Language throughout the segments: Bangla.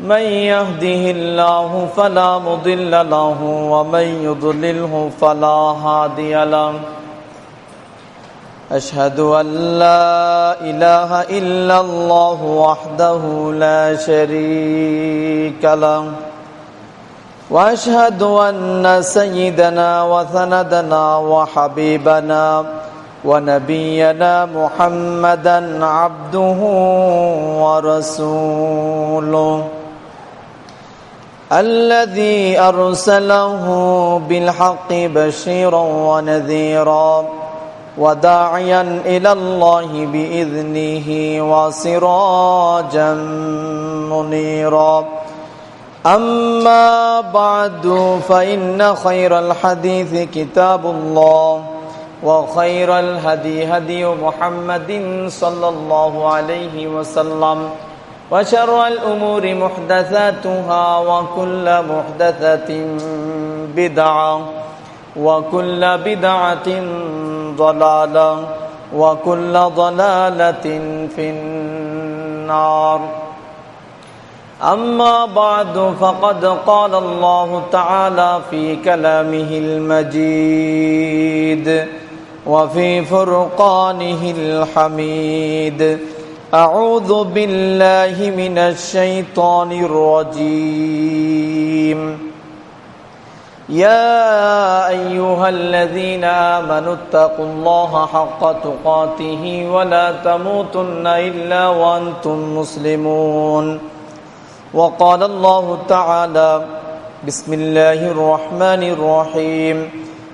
من يهده الله فلا مضل له ومن يضلله فلا هادي له. أشهد أن لا إله إلا الله وحده لا شريك له. وأشهد أن سيدنا وثندنا وحبيبنا ونبينا محمدا عبده ورسوله. الذي أرسله بالحق بشيرا ونذيرا وداعيا إلى الله بإذنه وسراجا منيرا. أما بعد فإن خير الحديث كتاب الله وخير الهدي هدي محمد صلى الله عليه وسلم. وشر الأمور محدثاتها وكل محدثة بدعة وكل بدعة ضلالة وكل ضلالة في النار. أما بعد فقد قال الله تعالى في كلامه المجيد وفي فرقانه الحميد. أعوذ بالله من الشيطان الرجيم. يا أيها الذين آمنوا اتقوا الله حق تقاته ولا تموتن إلا وأنتم مسلمون. وقال الله تعالى بسم الله الرحمن الرحيم.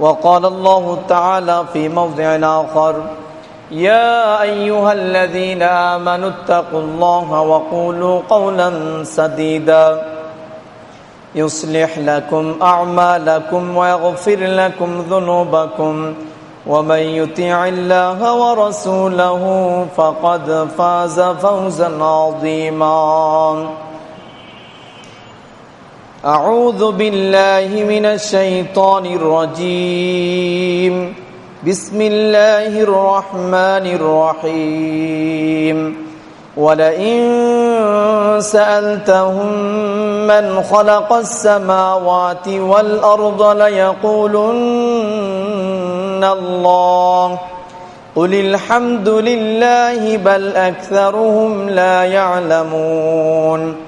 وقال الله تعالى في موضع آخر يا أيها الذين آمنوا اتقوا الله وقولوا قولا سديدا. يصلح لكم أعمالكم ويغفر لكم ذنوبكم ومن يطيع الله ورسوله فقد فاز فوزا عظيما. أعوذ بالله من الشيطان الرجيم. بسم الله الرحمن الرحيم. ولئن سألتهم من خلق السماوات والأرض ليقولن الله قل الحمد لله بل أكثرهم لا يعلمون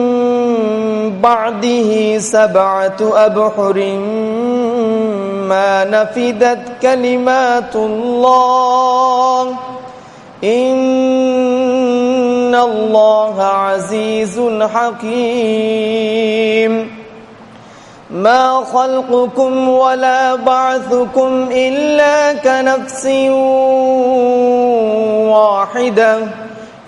بعده سبعة أبحر ما نفدت كلمات الله. إن الله عزيز حكيم. ما خلقكم ولا بعثكم إلا كنفس واحدة.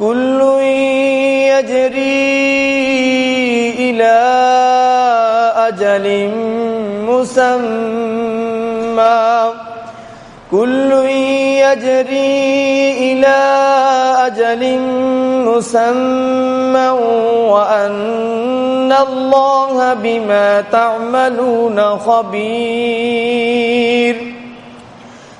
كل يجري إلى أجل مسمى. كل يجري إلى أجل مسمى. وأن الله بما تعملون خبير.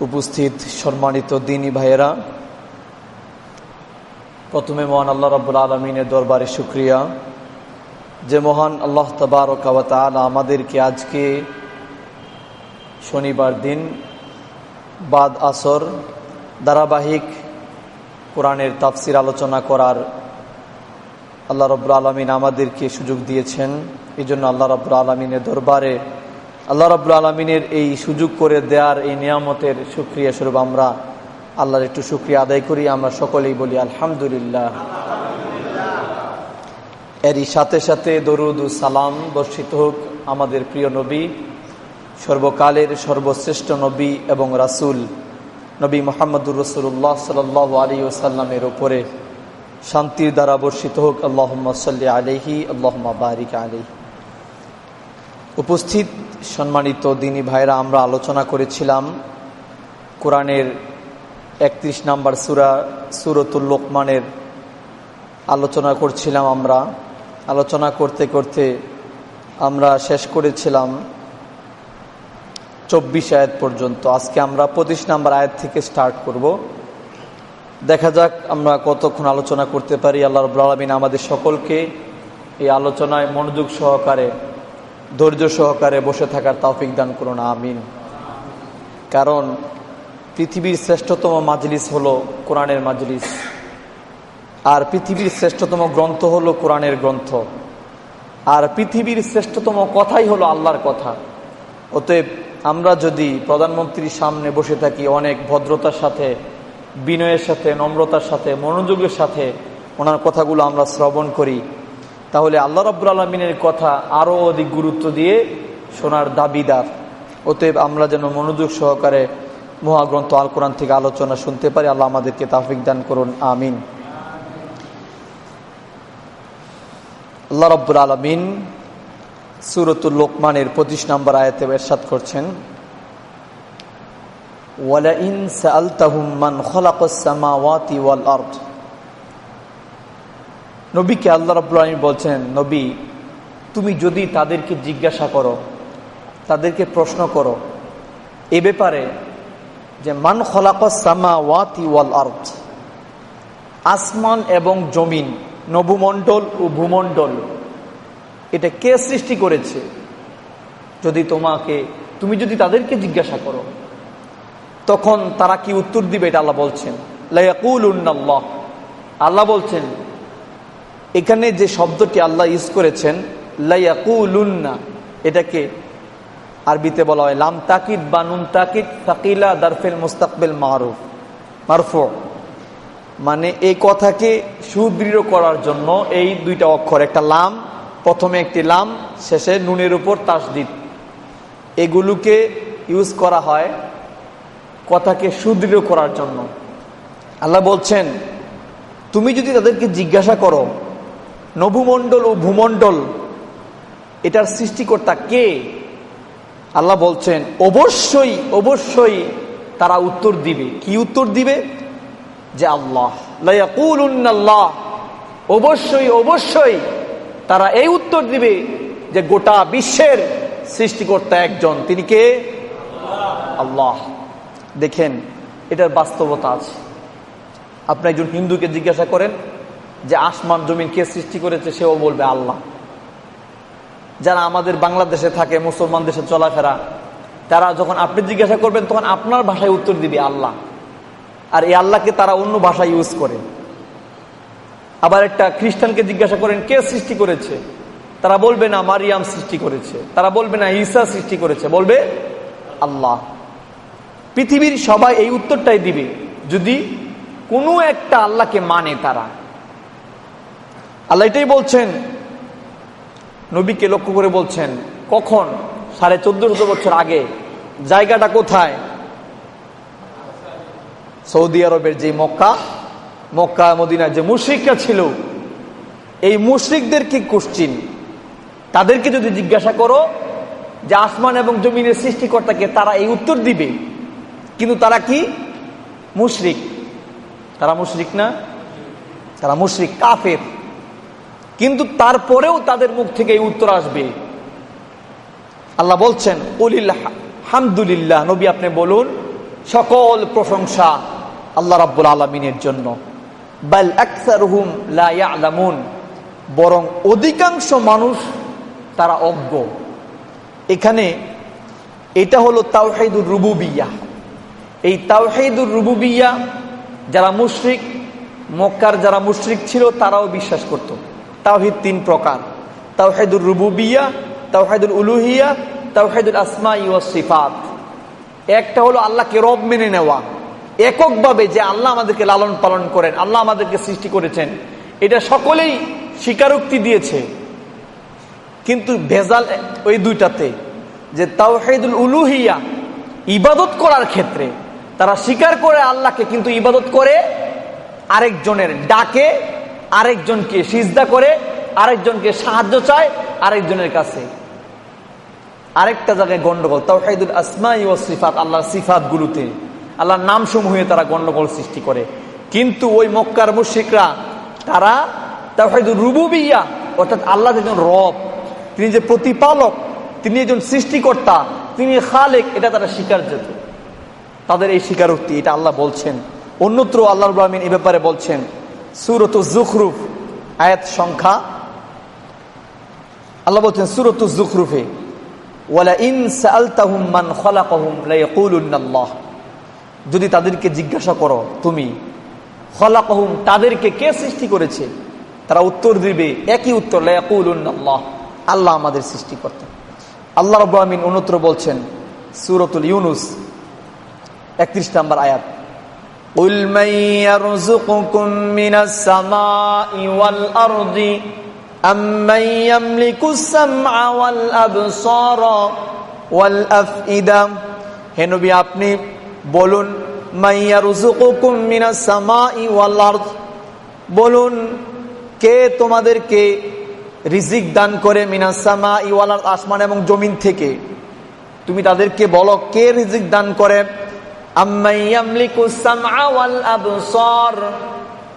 উপস্থিত সম্মানিত দিনী ভাইয়েরা, প্রথমে মহান আল্লাহ রব্বুল আলমিনের দরবারে শুক্রিয়া। যে মহান আল্লাহ তবারকাত আমাদেরকে আজকে শনিবার দিন বাদ আসর, ধারাবাহিক কোরআনের তাফসির আলোচনা করার আল্লাহ রব্বুল আলমিন আমাদেরকে সুযোগ দিয়েছেন। এই জন্য আল্লাহ রব্বুল আলমিনের দরবারে আল্লাহ রব্বুল আলমিনের এই সুযোগ করে দেওয়ার এই নিয়ামতের সুক্রিয়া স্বরূপ আমরা আল্লাহর একটু সুক্রিয়া আদায় করি, আমরা সকলেই বলি আলহামদুলিল্লাহ। এরই সাথে সাথে দরুদ সালাম বর্ষিত হোক আমাদের প্রিয় নবী, সর্বকালের সর্বশ্রেষ্ঠ নবী এবং রাসুল নবী মোহাম্মদুর রসুল্লাহ সাল আলী ওসাল্লামের ওপরে শান্তির দ্বারা বর্ষিত হোক। আল্লাহ সাল্লি আলহি আল্লাহ বারিক আলহি উপস্থিত সম্মানিত দিনী ভাইরা, আমরা আলোচনা করেছিলাম কোরআনের একত্রিশ নাম্বার সুরা, সুরতুল লোকমানের আলোচনা করছিলাম আমরা। আলোচনা করতে করতে আমরা শেষ করেছিলাম চব্বিশ আয়াত পর্যন্ত। আজকে আমরা পঁচিশ নাম্বার আয়াত থেকে স্টার্ট করব। দেখা যাক আমরা কতক্ষণ আলোচনা করতে পারি। আল্লাহ রব আলমিন আমাদের সকলকে এই আলোচনায় মনোযোগ সহকারে ধৈর্য সহকারে বসে থাকার তাওফিক দান করুন, আমিন। কারণ পৃথিবীর শ্রেষ্ঠতম মাজলিস হলো কোরআনের মাজলিস। আর পৃথিবীর শ্রেষ্ঠতম গ্রন্থ হলো কোরআনের গ্রন্থ। আর পৃথিবীর শ্রেষ্ঠতম কথাই হলো আল্লাহর কথা। অতএব আমরা যদি প্রধানমন্ত্রীর সামনে বসে থাকি, অনেক ভদ্রতার সাথে, বিনয়ের সাথে, নম্রতার সাথে, মনোযোগের সাথে ওনার কথাগুলো আমরা শ্রবণ করি তাহলে আল্লাহ রব্বুল আলমিনের কথা আরও অধিক গুরুত্ব দিয়ে শোনার দাবিদার। অতএব আমরা যেন মনোযোগ সহকারে মহাগ্রন্থ আল কোরআন থেকে আলোচনা শুনতে পারি, আল্লাহ আমাদেরকে তাফিক দান করুন, আমিন। আল্লাহ রব্বুল আলমিন সুরতুল লোকমানের পঁচিশ নম্বর আয়তে এরশাদ করছেন, ওয়ালাইন সালতাহুম মান খলাকাস সামাওয়াতি ওয়াল আরদ। নবীকে আল্লাহ আলমী বলছেন, নবী, তুমি যদি তাদেরকে জিজ্ঞাসা করো, তাদেরকে প্রশ্ন করো, এ ব্যাপারে যে মান খলাকাসমা ওয়াতি ওয়াল আর্থ আসমান এবং জমিন নভুমণ্ডল ও ভূমণ্ডল, এটা কে সৃষ্টি করেছে? যদি তোমাকে, তুমি যদি তাদেরকে জিজ্ঞাসা করো, তখন তারা কি উত্তর দিবে এটা আল্লাহ বলছেন। আল্লাহ বলছেন এখানে যে শব্দটি আল্লাহ ইউজ করেছেন লাইয়াকুলুন্না এটাকে আরবিতে বলা হয়, লাম তাকিদ বা নুন তাকিদ তাকিলা দারফেল মোস্তাকবেল মারুফ, মারফু। মানে এই কথাকে সুদৃঢ় করার জন্য এই দুইটা অক্ষর, একটা লাম, প্রথমে একটি লাম, শেষে নুনের উপর তাসদিদ। এগুলোকে ইউজ করা হয় কথাকে সুদৃঢ় করার জন্য। আল্লাহ বলছেন, তুমি যদি তাদেরকে জিজ্ঞাসা করো নভুমণ্ডল ও ভূমণ্ডল, এটার সৃষ্টিকর্তা কে? আল্লাহ বলছেন, অবশ্যই অবশ্যই তারা উত্তর দিবে। কি উত্তর দিবে? যে আল্লাহ। আল্লাহ অবশ্যই অবশ্যই তারা এই উত্তর দিবে যে গোটা বিশ্বের সৃষ্টিকর্তা একজন। তিনি কে? আল্লাহ। দেখেন, এটার বাস্তবতা আছে। আপনি একজন হিন্দুকে জিজ্ঞাসা করেন যে আসমান জমিন কে সৃষ্টি করেছে সেও বলবে আল্লাহ। যারা আমাদের বাংলাদেশে থাকে, মুসলমান দেশে চলাফেরা, তারা যখন আপনি জিজ্ঞাসা করবেন, তখন আপনার ভাষায় উত্তর দিবে আল্লাহ। আর এই আল্লাহকে তারা অন্য ভাষা ইউজ করে। আবার একটা খ্রিস্টানকে জিজ্ঞাসা করেন, কে সৃষ্টি করেছে? তারা বলবে না, মারিয়াম সৃষ্টি করেছে। তারা বলবে না, ঈসা সৃষ্টি করেছে। বলবে, আল্লাহ। পৃথিবীর সবাই এই উত্তরটাই দিবে। যদি কোনো একটা আল্লাহকে মানে তারা। আল্লাহ এটাই বলছেন, নবীকে লক্ষ্য করে বলছেন, কখন? সাড়ে চোদ্দ শত বছর আগে। জায়গাটা কোথায়? সৌদি আরবের যে মক্কা মক্কা, মদিনার যে মুশ্রিকরা ছিল, এই মুশ্রিকদের কি কোশ্চিন তাদেরকে যদি জিজ্ঞাসা করো যে আসমান এবং জমিনের সৃষ্টিকর্তাকে তারা এই উত্তর দিবে। কিন্তু তারা কি? মুশরিক। তারা মুশরিক না? তারা মুশরিক, কাফের। কিন্তু তারপরেও তাদের মুখ থেকে এই উত্তর আসবে। আল্লাহ বলছেন হামদুলিল্লাহ, নবী আপনি বলুন, সকল প্রশংসা আল্লাহ রাব্বুল আলমিনের জন্য। বাল আকসারহুম লা ইয়ালামুন, বরং অধিকাংশ মানুষ তারা অজ্ঞ। এখানে এটা হলো তাওহাইদুর রুবুবিয়া। এই তাওহাইদুর রুবুবিয়া, যারা মুশরিক, মক্কার যারা মুশরিক ছিল, তারাও বিশ্বাস করত। তাওহিদ তিন প্রকার। তাওহাইদুর রুবুবিয়া তাওহাইদুল উলুহিয়া তাওহাইদুল আসমা সিফাত। একটা হলো আল্লাহকে রব মেনে নেওয়া। এককভাবে যে আল্লাহ আমাদেরকে লালন পালন করেন, আল্লাহ আমাদেরকে সৃষ্টি করেছেন, এটা সকলেই স্বীকারোক্তি দিয়েছে। কিন্তু ভেজাল ওই দুইটাতে, যে তাওহেদুল উলুহিয়া ইবাদত করার ক্ষেত্রে তারা স্বীকার করে আল্লাহকে, কিন্তু ইবাদত করে আরেকজনের ডাকে আরেকজনকে সিজদা করে, আরেকজনকে সাহায্য চায়, আরেকজনের কাছে। আরেকটা জায়গায় গন্ডগোল তাওহাইদুল আসমাই ও সিফাত, আল্লাহর সিফাত গুলোতে আল্লাহর নাম সমূহে তারা গন্ডগোল সৃষ্টি করে। কিন্তু ওই মক্কার মুশিকরা তারা তাওহাইদুল রুবুবিয়া, অর্থাৎ আল্লাহ একজন রব, তিনি যে প্রতিপালক, তিনি একজন সৃষ্টিকর্তা, তিনি খালেক, এটা তারা স্বীকার যেত তাদের এই স্বীকারোক্তি, এটা আল্লাহ বলছেন। অন্যত্র আল্লাহ রহমিন এ ব্যাপারে বলছেন সুরত জুখরুফ, আয়াত সংখ্যা। আল্লাহ বলছেন, সুরত জুখরুফে যদি তাদেরকে জিজ্ঞাসা করো, তুমি তাদেরকে কে সৃষ্টি করেছে? তারা উত্তর দিবে, একই উত্তর আল্লাহ আমাদের সৃষ্টিকর্তা আল্লাহ রব আমিন অন্যত্র বলছেন, সুরতুল ইউনুস, একত্রিশ নম্বর আয়াত। قل من يرزقكم من السماء والأرض أمن يملك السمع والأبصار والأفئدة হে নবী আপনি বলুন মাইয়া রুজুকুকুম মিনাস সামাই ওয়াল আরদ বলুন কে তোমাদেরকে রিজিক দান করে মিনাস সামা ওয়াল আরদ আসমান এবং জমিন থেকে তুমি তাদেরকে বলো কে রিজিক দান করে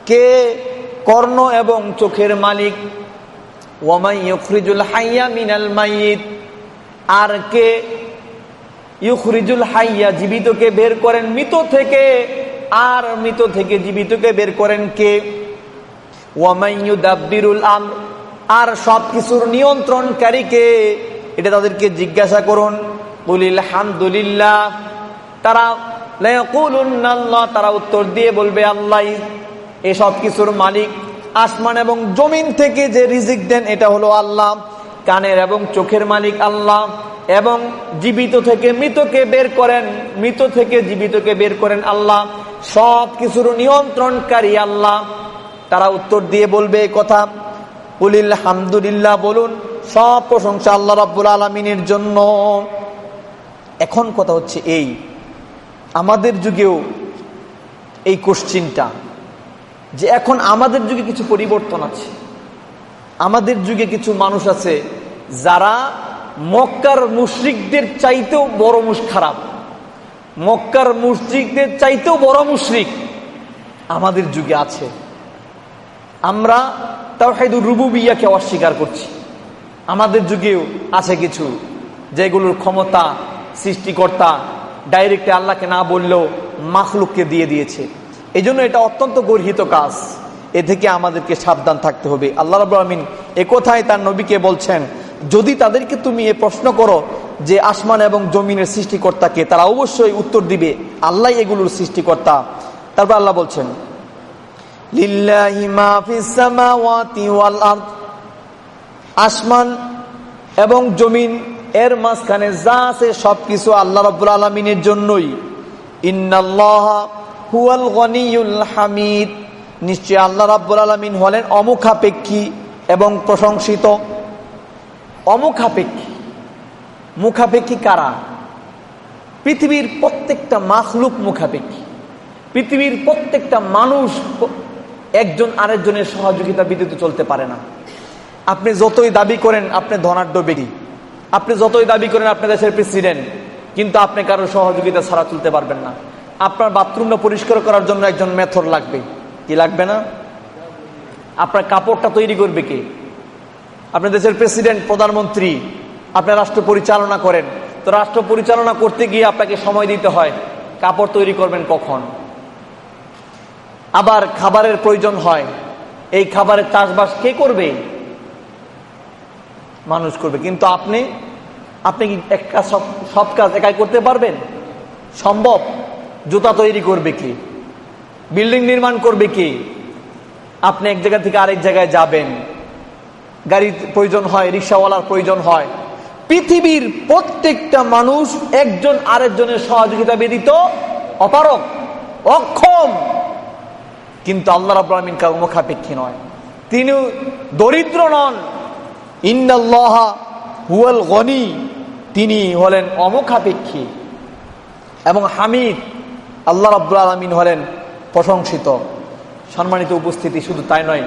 কে কর্ণ এবং চোখের মালিক? ওয়ামাই ইউখরিজুল হাইয়া মিনাল মাইয়িত। আর কে ইউখরিজুল হাইয়া, জীবিতকে বের করেন মৃত থেকে? আর মৃত থেকে জীবিতকে বের করেন কে? ওয়ামাইয়ুদাব্বিরুল আমর। আর সব কিছুর নিয়ন্ত্রণকারীকে এটা তাদেরকে জিজ্ঞাসা করুন। বলিল, হামদুলিল্লাহ। তারা তারা উত্তর দিয়ে বলবে, আল্লাহ এসব কিছুর মালিক আসমান এবং জমিন থেকে যে রিজিক দেন, এটা হলো আল্লাহ। কানের এবং চোখের মালিক আল্লাহ। এবং জীবিত থেকে মৃতকে বের করেন, মৃত থেকে জীবিতকে বের করেন আল্লাহ। সব কিছুর নিয়ন্ত্রণকারী আল্লাহ। তারা উত্তর দিয়ে বলবে কথা। উলিল হামদুলিল্লাহ, বলুন, সব প্রশংসা আল্লাহ রাব্বুল আলমিনের জন্য। এখন কথা হচ্ছে এই আমাদের যুগেও এই কোশ্চিনটা যে এখন আমাদের যুগে কিছু পরিবর্তন আছে। আমাদের যুগে কিছু মানুষ আছে যারা মক্কার মুশ্রিকদের চাইতেও বড় মুশ খারাপ। মক্কার মুশ্রিকদের চাইতেও বড় মুশরিক আমাদের যুগে আছে। আমরা তাও হাইদুর রুবুবিয়াকে অস্বীকার করছি। আমাদের যুগেও আছে কিছু যেগুলোর ক্ষমতা সৃষ্টিকর্তা ডাইরেক্টে আল্লাহকে না বললেও মাখলুককে দিয়ে দিয়েছে। এই এটা অত্যন্ত গর্হিত কাজ। এ থেকে আমাদেরকে সাবধান থাকতে হবে। আল্লাহ রব আলমিন এ কোথায় তার নবীকে বলছেন, যদি তাদেরকে তুমি এ প্রশ্ন করো যে আসমান এবং জমিনের সৃষ্টিকর্তাকে, তারা অবশ্যই উত্তর দিবে, আল্লাহ এগুলোর সৃষ্টিকর্তা। তারপর আল্লাহ বলছেন আসমান এবং জমিন এর মাঝখানে যা আছে সবকিছু আল্লাহ রব্বুল আলমিনের জন্যই। হুয়াল হামিদ। নিশ্চয় আল্লাহ রাব্বুল আলমিন হলেন অমুখাপেক্ষী এবং প্রশংসিত। অমুখাপেক্ষী। মুখাপেক্ষী কারা? পৃথিবীর প্রত্যেকটা মাখলুক মুখাপেক্ষী। পৃথিবীর প্রত্যেকটা মানুষ একজন আরেকজনের সহযোগিতা বিদ্যুৎ চলতে পারে না। আপনি যতই দাবি করেন, আপনি ধনাঢ্য বেরি আপনি যতই দাবি করেন আপনার দেশের প্রেসিডেন্ট কিন্তু আপনি কারও সহযোগিতা ছাড়া তুলতে পারবেন না। আপনার বাথরুমটা পরিষ্কার করার জন্য একজন মেথর লাগবে। কি লাগবে না? আপনার কাপড়টা তৈরি করবে কে? আপনার দেশের প্রেসিডেন্ট প্রধানমন্ত্রী আপনার রাষ্ট্র পরিচালনা করেন। তো রাষ্ট্র পরিচালনা করতে গিয়ে আপনাকে সময় দিতে হয়, কাপড় তৈরি করবেন কখন? আবার খাবারের প্রয়োজন হয়। এই খাবারের চাষবাস কে করবে? মানুষ করবে। কিন্তু আপনি আপনি কি এক কাজ, সব কাজ একাই করতে পারবেন? সম্ভব? জুতা তৈরি করবে কি? বিল্ডিং নির্মাণ করবে কি? আপনি এক জায়গা থেকে আরেক জায়গায় যাবেন। গাড়ির প্রয়োজন হয়, রিক্সাওয়ালার প্রয়োজন হয়। পৃথিবীর প্রত্যেকটা মানুষ একজন আরেকজনের সহযোগিতা ব্যতীত অপারক অক্ষম। কিন্তু আল্লাহ রাবুল কাউ মুখাপেক্ষী নয়। তিনি দরিদ্র নন। গনি। তিনি হলেন অমুখাপেক্ষী এবং হামিদ। আল্লাহ রাব্বুল আলমিন হলেন প্রশংসিত। সম্মানিত উপস্থিতি শুধু তাই নয়,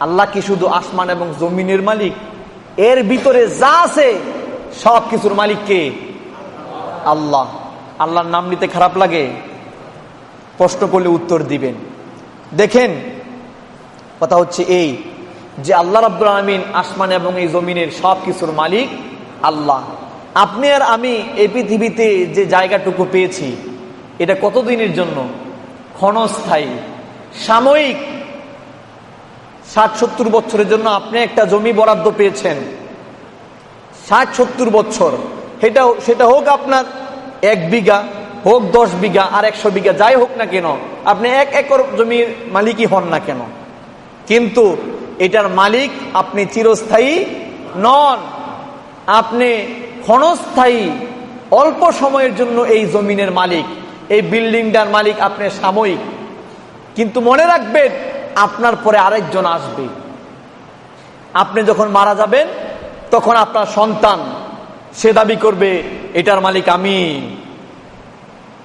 আল্লাহ কি শুধু আসমান এবং জমিনের মালিক? এর ভিতরে যা আছে, সব কিছুর মালিককে আল্লাহ। আল্লাহর নাম নিতে খারাপ লাগে, প্রশ্ন করলে উত্তর দিবেন। দেখেন, কথা হচ্ছে এই যে আল্লাহ রাব্বুল আলমিন আসমান এবং এই জমিনের সব কিছুর মালিক আল্লাহ। আপনি আর আমি এই পৃথিবীতে যে জায়গাটুকু পেয়েছি, এটা কতদিনের জন্য? ক্ষণস্থায়ী। সাময়িক ষাট সত্তর বছরের জন্য আপনি একটা জমি বরাদ্দ পেয়েছেন। ষাট সত্তর বছর। সেটা সেটা হোক আপনার এক বিঘা, হোক দশ বিঘা, আর একশো বিঘা, যাই হোক না কেন, আপনি এক একর জমির মালিকই হন না কেন। কিন্তু এটার মালিক আপনি চিরস্থায়ী নন। আপনি ক্ষণস্থায়ী, অল্প সময়ের জন্য এই জমিনের মালিক। এই বিল্ডিংটার মালিক আপনি সাময়িক। কিন্তু মনে রাখবেন, আপনার পরে আরেকজন আসবে। আপনি যখন মারা যাবেন, তখন আপনার সন্তান, সে দাবি করবে, এটার মালিক আমি।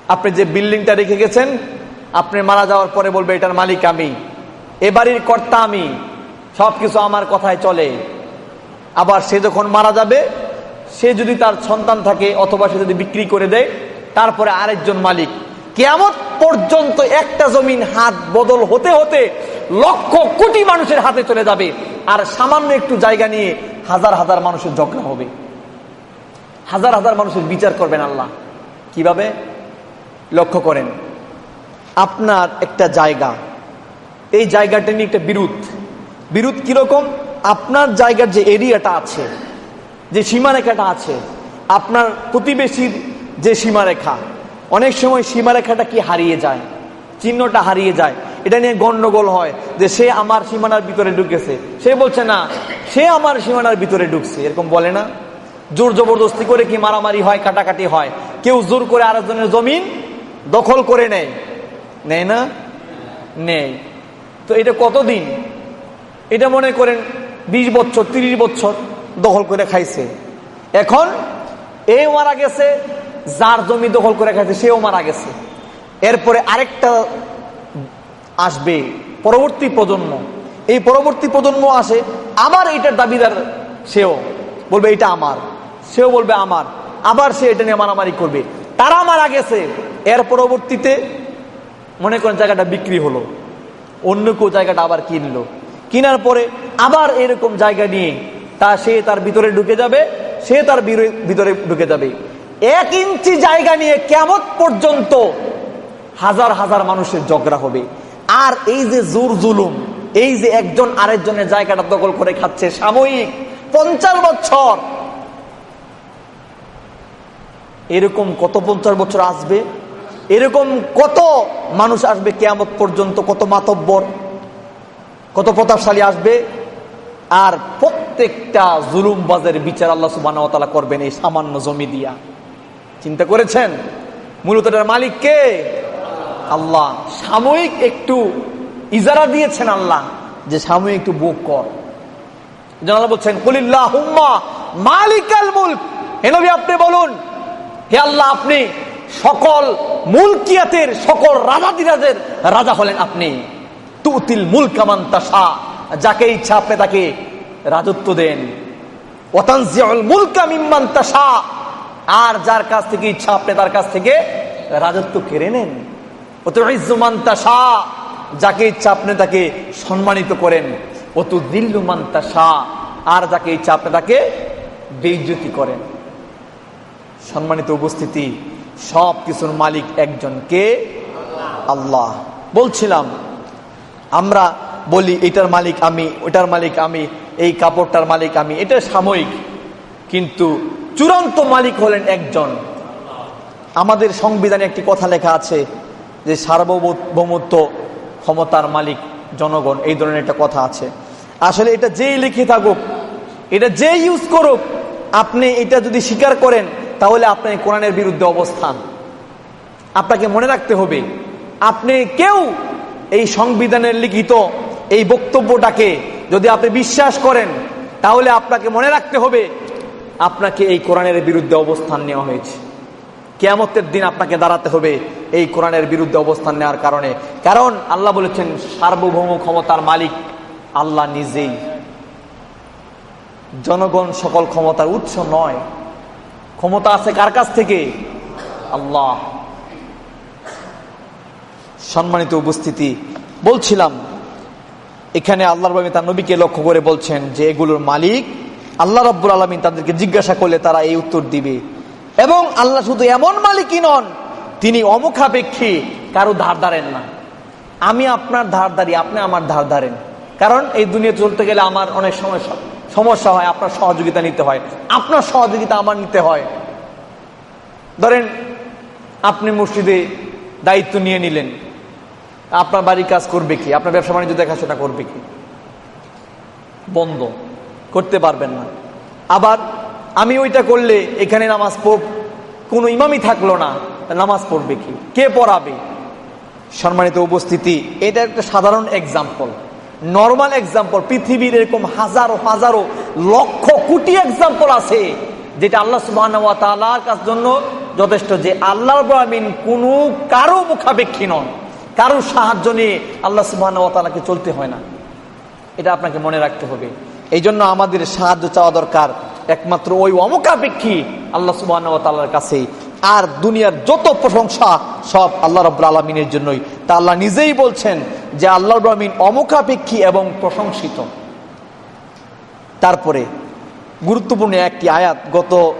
আপনি যে বিল্ডিংটা রেখে গেছেন, আপনি মারা যাওয়ার পরে বলবে, এটার মালিক আমি। এ বাড়ির কর্তা আমি। সবকিছু আমার কথায় চলে। আবার সে যখন মারা যাবে, সে যদি তার সন্তান থাকে অথবা সে যদি বিক্রি করে দেয়, তারপরে আরেকজন মালিক। কেমন পর্যন্ত একটা জমিন হাত বদল হতে হতে লক্ষ কোটি মানুষের হাতে চলে যাবে। আর সামান্য একটু জায়গা নিয়ে হাজার হাজার মানুষের ঝগড়া হবে। হাজার হাজার মানুষের বিচার করবেন আল্লাহ। কীভাবে? লক্ষ্য করেন। আপনার একটা জায়গা। এই জায়গাটা নিয়ে একটা বিরুদ্ধ বিরুদ্ধ কীরকম? আপনার জায়গার যে এরিয়াটা আছে, যে সীমারেখাটা আছে, আপনার প্রতিবেশীর যে সীমারেখা, অনেক সময় সীমারেখাটা কি হারিয়ে যায়, চিহ্নটা হারিয়ে যায়, এটা নিয়ে গণ্ডগোল হয় যে সে আমার সীমানার ভিতরে ঢুকেছে। সে বলছে, না, সে আমার সীমানার ভিতরে ঢুকছে। এরকম বলে না? জোর জবরদস্তি করে কি মারামারি হয়, কাটাকাটি হয়? কেউ জোর করে আরেকজনের জমিন দখল করে নেয়। নেয় না? নেই তো এটা কতদিন? এটা মনে করেন ২০ বছর ৩০ বছর দখল করে খাইছে। এখন এ মারা গেছে, যার জমি দখল করে খাইছে, সেও মারা গেছে। এরপরে আরেকটা আসবে পরবর্তী প্রজন্ম। এই পরবর্তী প্রজন্ম আসে, আবার এটার দাবিদার সেও বলবে এটা আমার। সেও বলবে, আমার। আবার সে এটা নিয়ে মারামারি করবে। তারা মারা গেছে, এর পরবর্তীতে মনে করেন জায়গাটা বিক্রি হলো। অন্য কেউ জায়গাটা আবার কিনলো। কিনার পরে আবার এরকম জায়গা নিয়ে তা সে তার ভিতরে ঢুকে যাবে, সে তার ভিতরে ঢুকে যাবে। এক ইঞ্চি জায়গা নিয়ে কেমন পর্যন্ত হাজার হাজার মানুষের ঝগড়া হবে। আর এই যে জোর জুলুম, এই যে একজন আরেকজনের জায়গাটা দখল করে খাচ্ছে সাময়িক পঞ্চাশ বছর, এরকম কত পঞ্চাশ বছর আসবে? এরকম কত মানুষ আসবে কেয়ামত পর্যন্ত, কত মাতব্বর? কত প্রতাপশালী আসবে? আর প্রত্যেকটা জুলুম বাজের বিচার আল্লাহ সুবাহ করবেন এই সামান্য জমি দিয়া। চিন্তা করেছেন? মূলত এটার মালিক কে? আল্লাহ। সাময়িক একটু ইজারা দিয়েছেন আল্লাহ যে সাময়িক একটু বুক কর। জানালা বলছেন কুলিল্লাহ হুম্মা মালিকাল মুলক। নবী, আপনি বলুন, হে আল্লাহ, আপনি সকল মুলকিয়াতের, সকল রাজাদিরাজের রাজা হলেন আপনি। তুতিল মুলকামান তাসা যাকে ইচ্ছা আপনি তাকে রাজত্ব দেন। আর যার কাছ থেকে ইচ্ছা আপনি তার কাছ থেকে রাজত্ব কেড়ে নেন। যাকে ইচ্ছা আপনি তাকে সম্মানিত করেন। অতু দিল্লুমান তাসা আর যাকে ইচ্ছা আপনি তাকে বেইজ্জতি করেন। সম্মানিত উপস্থিতি সব কিছুর মালিক একজনকে আল্লাহ। বলছিলাম আমরা বলি, এটার মালিক আমি, ওটার মালিক আমি, এই কাপড়টার মালিক আমি। এটা সাময়িক। কিন্তু চূড়ান্ত মালিক হলেন একজন। আমাদের সংবিধানে একটি কথা লেখা আছে যে, সার্বভৌমত্ব ক্ষমতার মালিক জনগণ। এই ধরনের একটা কথা আছে। আসলে এটা যেই লিখে থাকুক, এটা যে ইউজ করুক, আপনি এটা যদি স্বীকার করেন, তাহলে আপনি কোরআনের বিরুদ্ধে অবস্থান। আপনাকে মনে রাখতে হবে, আপনি কেউ এই সংবিধানের লিখিত এই বক্তব্যটাকে যদি আপনি বিশ্বাস করেন, তাহলে আপনাকে মনে রাখতে হবে, আপনাকে এই কোরআনের বিরুদ্ধে অবস্থান নেওয়া হয়েছে। কেয়ামতের দিন আপনাকে দাঁড়াতে হবে এই কোরআনের বিরুদ্ধে অবস্থান নেওয়ার কারণে। কারণ আল্লাহ বলেছেন, সার্বভৌম ক্ষমতার মালিক আল্লাহ নিজেই। জনগণ সকল ক্ষমতার উৎস নয়। ক্ষমতা আছে কার কাছ থেকে? আল্লাহ। সম্মানিত উপস্থিতি, বলছিলাম, এখানে আল্লাহ বাবী তার নবীকে লক্ষ্য করে বলছেন যে এগুলোর মালিক আল্লাহ রব্বুল আলমিন তাদেরকে জিজ্ঞাসা করলে তারা এই উত্তর দিবে। এবং আল্লাহ শুধু এমন মালিকই নন, তিনি অমুখাপেক্ষী, কারও ধার ধারেন না। আমি আপনার ধার ধারি, আপনি আমার ধার ধারেন। কারণ এই দুনিয়া চলতে গেলে আমার অনেক সমস্যা সমস্যা হয়, আপনার সহযোগিতা নিতে হয়। আপনার সহযোগিতা আমার নিতে হয়। ধরেন, আপনি মসজিদে দায়িত্ব নিয়ে নিলেন। আপনার বাড়ি কাজ করবে কি? আপনার ব্যবসা বাণিজ্য দেখাশোনা করবে কি? বন্ধ। করতে পারবেন না। আবার আমি ওইটা করলে এখানে নামাজ পড়, কোনো ইমামই থাকল না নামাজ পড়বে কি? কে পড়াবে? সম্মানিত উপস্থিতি, এটা একটা সাধারণ এক্সাম্পল নর্মাল এক্সাম্পল পৃথিবীর এরকম হাজারো হাজারো, লক্ষ, কোটি এক্সাম্পল আছে, যেটা আল্লাহ সুবাহর কাছ জন্য যথেষ্ট যে আল্লাহ আমিন কোনো কারও মুখাপেক্ষী নন। কারও সাহায্য নিয়ে আল্লাহ সুবাহকে চলতে হয় না। এটা আপনাকে মনে রাখতে হবে। এই জন্য আমাদের সাহায্য চাওয়া দরকার। একমাত্র ওই অমুখাপেক্ষী আল্লাহ সুবাহর কাছেই। আর দুনিয়ার যত প্রশংসা, সব আল্লাহ রব আলমিনের জন্যই। তা আল্লাহ নিজেই বলছেন যে আল্লাহ রহমিন অমুখাপেক্ষী এবং প্রশংসিত। তারপরে গুরুত্বপূর্ণ একটি আয়াত, গত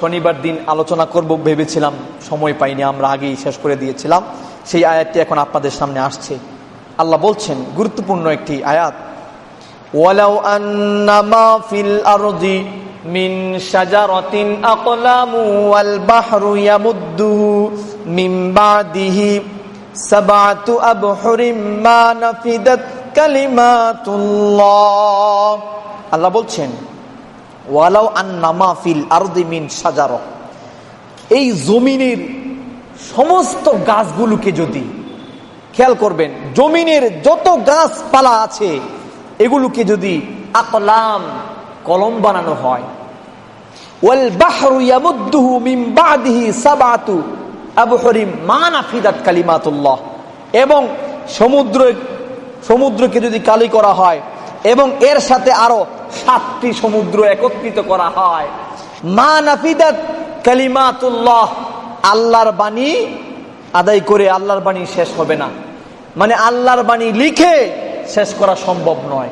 শনিবার দিন আলোচনা করব, ভেবেছিলাম, সময় পাইনি, আমরা আগেই শেষ করে দিয়েছিলাম। সেই আয়াতটি এখন আপনাদের সামনে আসছে। আল্লাহ বলছেন, গুরুত্বপূর্ণ একটি আয়াত। ওয়ালাউ মিন কালিমাতুল্লাহ। আল্লাহ বলছেন, ওয়ালাউ আন্নামা ফিল মিন এই জমিনের সমস্ত গাছগুলোকে যদি খেয়াল করবেন, জমিনের যত গাছপালা আছে, এগুলোকে যদি আকলাম কলম বানানো হয়। ওয়াল বাহরু ইয়ামুদ্দুহু মিন বাদিহি সাবাতু আবহরিম মা নাফিদাত কালিমাতুল্লাহ। এবং সমুদ্র, সমুদ্রকে যদি কালি করা হয়, এবং এর সাথে আরও সাতটি সমুদ্র একত্রিত করা হয়। মা নাফিদাত কালিমাতুল্লাহ আল্লাহর বাণী আদায় করে আল্লাহর বাণী শেষ হবে না। মানে আল্লাহর বাণী লিখে শেষ করা সম্ভব নয়।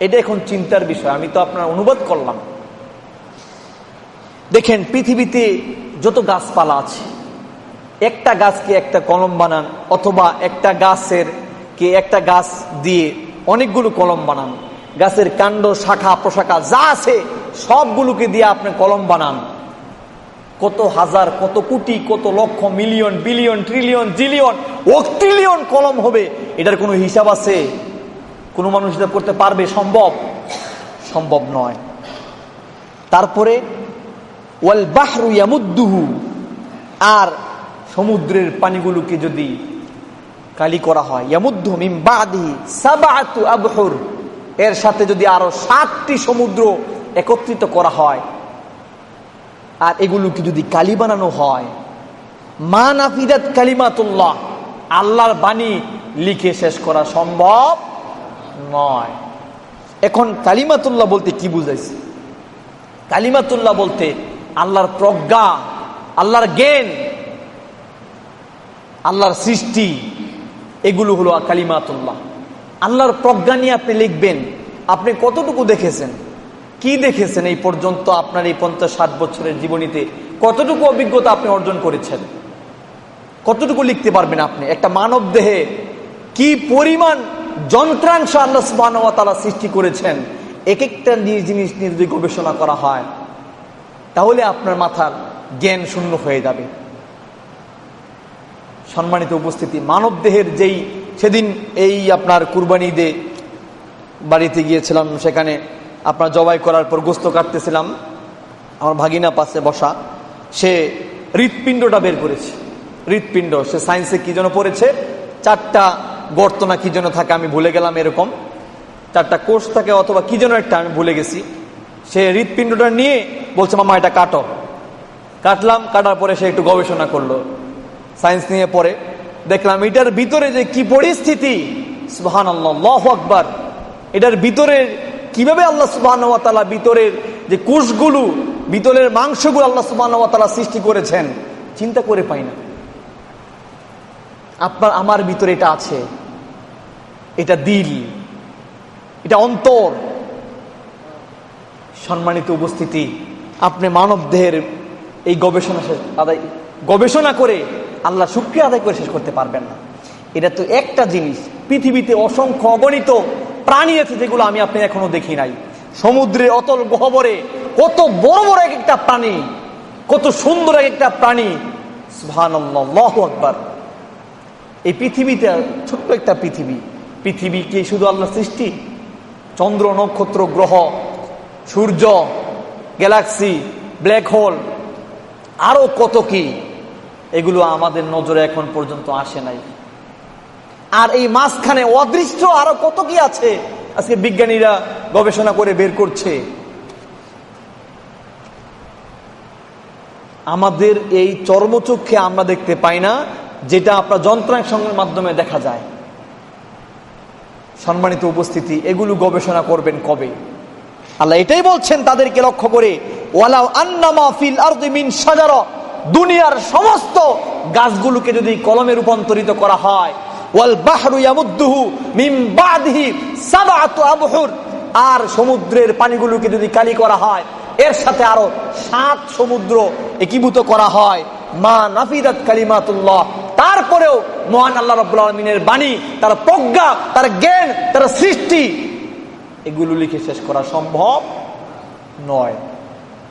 এটা এখন চিন্তার বিষয়, আমি তো আপনার অনুবাদ করলাম। দেখেন, পৃথিবীতে যত গাছপালা আছে, একটা গাছকে একটা কলম বানান, অথবা একটা গাছের কে একটা গাছ দিয়ে অনেকগুলো কলম বানান। গাছের কাণ্ড, শাখা, প্রশাখা যা আছে, সবগুলোকে দিয়ে আপনি কলম বানান। কত হাজার, কত কোটি, কত লক্ষ, million, billion, trillion, zillion trillion কলম হবে। এটার কোনো হিসাব আছে? কোনো মানুষ হিসাব করতে পারবে? সম্ভব? সম্ভব নয়। তারপরে, ওয়াল বাহরু ইয়ামুদ্দুহু, আর সমুদ্রের পানিগুলোকে যদি কালি করা হয়, ইয়ামুদ্দু মিম বাদি সাবাতু আবহুর, এর সাথে যদি আরও সাতটি সমুদ্র একত্রিত করা হয় আর এগুলোকে যদি কালি বানানো হয়। মা নাফিদাত কালিমাতুল্লাহ, আল্লাহর বাণী লিখে শেষ করা সম্ভব নয়। এখন কালিমাতুল্লাহ বলতে কি বুঝাইছে? কালিমাতুল্লাহ বলতে আল্লাহর প্রজ্ঞা, আল্লাহর জ্ঞান, আল্লাহর সৃষ্টি, এগুলো হলো কালিমাতুল্লাহ। আল্লাহর প্রজ্ঞা নিয়ে আপনি লিখবেন, আপনি কতটুকু দেখেছেন? কি দেখেছেন এই পর্যন্ত আপনার এই পঞ্চাশ ষাট বছরের জীবনীতে? কতটুকু অভিজ্ঞতা আপনি অর্জন করেছেন? কতটুকু লিখতে পারবেন আপনি? একটা মানব দেহে কি পরিমাণ যন্ত্রাংশ আল্লাহ সুবাহ সৃষ্টি করেছেন? এক একটা জিনিস নিয়ে যদি গবেষণা করা হয়, তাহলে আপনার মাথার জ্ঞান শূন্য হয়ে যাবে। সম্মানিত উপস্থিতি, মানব দেহের যেই, সেদিন এই আপনার কুরবানি দে বাড়িতে গিয়েছিলাম, সেখানে আপনার জবাই করার পর গোস্ত কাটতেছিলাম। আমার ভাগিনা পাশে বসা, সে হৃৎপিণ্ডটা বের করেছে। হৃৎপিণ্ড, সে সায়েন্সে কি যেন পড়েছে, চারটা গর্ত না কি যেন থাকে, আমি ভুলে গেলাম এরকম। চারটা কোষ থাকে অথবা কি যেন একটা, আমি ভুলে গেছি। সে হৃৎপিণ্ডটা নিয়ে বলছে, মামা, এটা কাটো। কাটলাম, কাটার পরে সে একটু গবেষণা করল। সায়েন্স নিয়ে পড়ে। দেখলাম, এটার ভিতরে যে কি পরিস্থিতি? সুহান আল্লাহ আকবার। এটার ভিতরে কীভাবে আল্লাহ সুবাহ বিতরের যে কোষগুলো, ভিতরের মাংসগুলো আল্লাহ সুবাহ সৃষ্টি করেছেন, চিন্তা করে পাই না। আপনার আমার ভিতরে এটা আছে। এটা দিল। এটা অন্তর। সম্মানিত উপস্থিতি, আপনি মানব দেহের এই গবেষণা শেষ, আদায়, গবেষণা করে আল্লাহ শুক্রিয়া আদায় করে শেষ করতে পারবেন না। এটা তো একটা জিনিস। পৃথিবীতে অসংখ্য অগণিত প্রাণী আছে যেগুলো আমি আপনি এখনও দেখি নাই। সমুদ্রে অতল গহবরে কত বড় বড় এক একটা প্রাণী, কত সুন্দর এক একটা প্রাণী এই পৃথিবীতে ছোট্ট একটা পৃথিবী। পৃথিবী কি শুধু আল্লাহ সৃষ্টি? চন্দ্র, নক্ষত্র, গ্রহ, সূর্য, গ্যালাক্সি, ব্ল্যাক হোল, আরও কত কি? এগুলো আমাদের নজরে এখন পর্যন্ত আসে নাই। আর এই মাঝখানে অদৃষ্ট আরও কত কি আছে? আজকে বিজ্ঞানীরা গবেষণা করে বের করছে। আমাদের এই চর্মচক্ষে আমরা দেখতে পাই না, যেটা আপনার যন্ত্রাংশের মাধ্যমে দেখা যায়। সম্মানিত উপস্থিতি, এগুলো গবেষণা করবেন কবে? আল্লাহ এটাই বলছেন তাদেরকে লক্ষ্য করে সাজার দুনিয়ার সমস্ত গাছগুলোকে যদি কলমে রূপান্তরিত করা হয় আবহুর। আর সমুদ্রের পানিগুলোকে যদি কালি করা হয়, এর সাথে আরও সাত সমুদ্র একীভূত করা হয়। মা নাফিদাত কালিমাতুল্লাহ। তারপরেও মহান আল্লাহ রব্বুল আলমিনের বাণী, তার প্রজ্ঞা, তার জ্ঞান, তার সৃষ্টি, এগুলো লিখে শেষ করা সম্ভব নয়।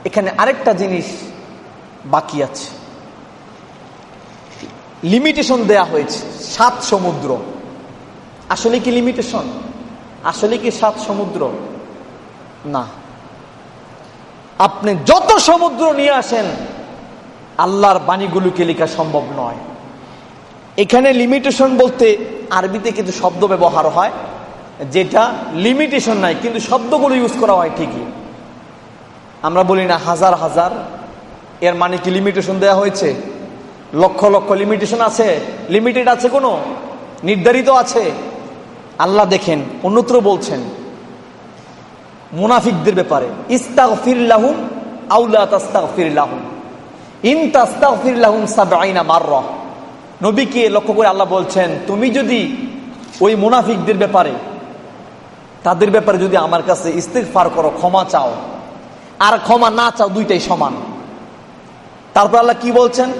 এখানে আরেকটা জিনিস বাকি আছে। লিমিটেশন দেয়া হয়েছে, সাত সমুদ্র। আসলে কি লিমিটেশন আসলে কি সাত সমুদ্র? না। আপনি যত সমুদ্র নিয়ে আসেন, আল্লাহর বাণীগুলোকে লেখা সম্ভব নয়। এখানে লিমিটেশন বলতে আরবিতে কিন্তু শব্দ ব্যবহার হয়, যেটা লিমিটেশন নাই, কিন্তু শব্দগুলো ইউজ করা হয় ঠিকই। আমরা বলি না হাজার হাজার, এর মানে কি লিমিটেশন দেয়া হয়েছে? লক্ষ লক্ষ লিমিটেশন আছে। লিমিটেড আছে কোনো? নির্ধারিত আছে। আল্লাহ দেখেন, অন্যত্র বলছেন। মুনাফিকদের ব্যাপারে। ইস্তাগফিরলাহুম আউলা ইন মাররা। নবীকে করে আল্লাহ বলছেন, তুমি যদি ওই মুনাফিকদের ব্যাপারে, তাদের ব্যাপারে যদি আমার কাছে করো, ক্ষমা চাও, আর ক্ষমা না চাও, দুইটাই সমান। তারপর আল্লাহ কি বলছেন?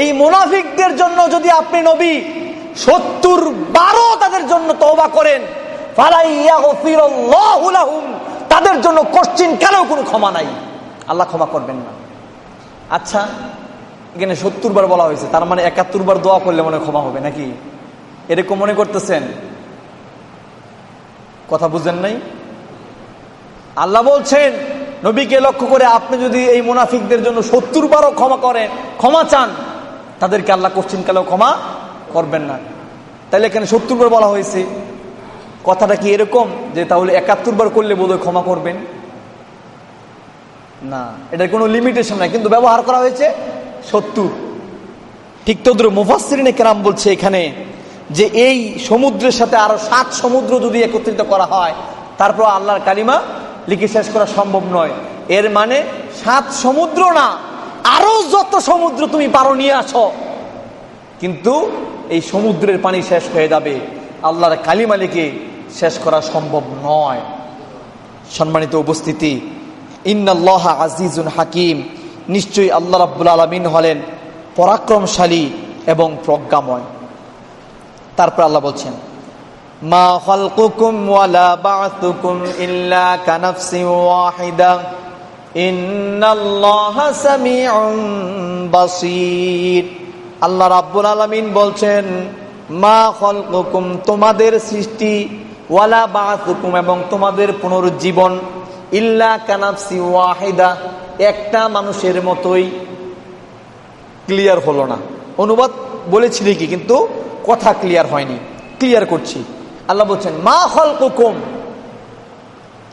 এই মুনাফিকদের জন্য যদি আপনি নবী, সত্তর বারো তাদের জন্য তওবা করেন তাদের জন্য কোশ্চিন কেন কোনো ক্ষমা নাই। আল্লাহ ক্ষমা করবেন না। আচ্ছা এখানে সত্তর বার বলা হয়েছে, তার মানে একাত্তর বার দোয়া করলে মনে ক্ষমা হবে, নাকি? এরকম মনে করতেছেন? কথা বুঝেন নাই? আল্লাহ বলছেন নবীকে লক্ষ্য করে আপনি যদি এই মুনাফিকদের জন্য সত্তর বারও ক্ষমা করেন, ক্ষমা চান, তাদেরকে আল্লাহ কোশ্চিন কালেও ক্ষমা করবেন না। তাহলে এখানে সত্তর বার বলা হয়েছে। কথাটা কি এরকম যে তাহলে একাত্তর বার করলে বোধহয় ক্ষমা করবেন? না, এটার কোনো লিমিটেশন নাই, কিন্তু ব্যবহার করা হয়েছে সত্তর। ঠিক তদ্র মুফাসরিনে কেরাম বলছে এখানে যে এই সমুদ্রের সাথে আরও সাত সমুদ্র যদি একত্রিত করা হয়, তারপর আল্লাহর কালিমা লিখে শেষ করা সম্ভব নয়। এর মানে সাত সমুদ্র না, আরও যত সমুদ্র তুমি পারো নিয়ে আসো। কিন্তু এই সমুদ্রের পানি শেষ হয়ে যাবে। আল্লাহর কালিমা লিখে শেষ করা সম্ভব নয়। সম্মানিত উপস্থিতি, ইন্নাল্লাহ আজিজুন হাকিম। নিশ্চয়ই আল্লাহ রাব্বুল আলমিন হলেন পরাক্রমশালী এবং প্রজ্ঞাময়। তারপর আল্লাহ বলছেন মা খালকুকুম ওয়ালা বা'থুকুম ইল্লা কানাফসিন ওয়াহিদা। ইন্নাল্লাহা সামিউন বাসীর। আল্লাহ রাব্বুল আলামিন বলছেন, মা খালকুকুম, তোমাদের সৃষ্টি, ওয়ালা বা'থুকুম, এবং তোমাদের পুনরুজ্জীবন ইল্লা কানাফসি ওয়াহিদা। একটা মানুষের মতোই ক্লিয়ার হলো না। অনুবাদ বলেছি কি, কিন্তু কথা ক্লিয়ার হয়নি। ক্লিয়ার করছি। আল্লাহ বলছেন, মা হল কুকুম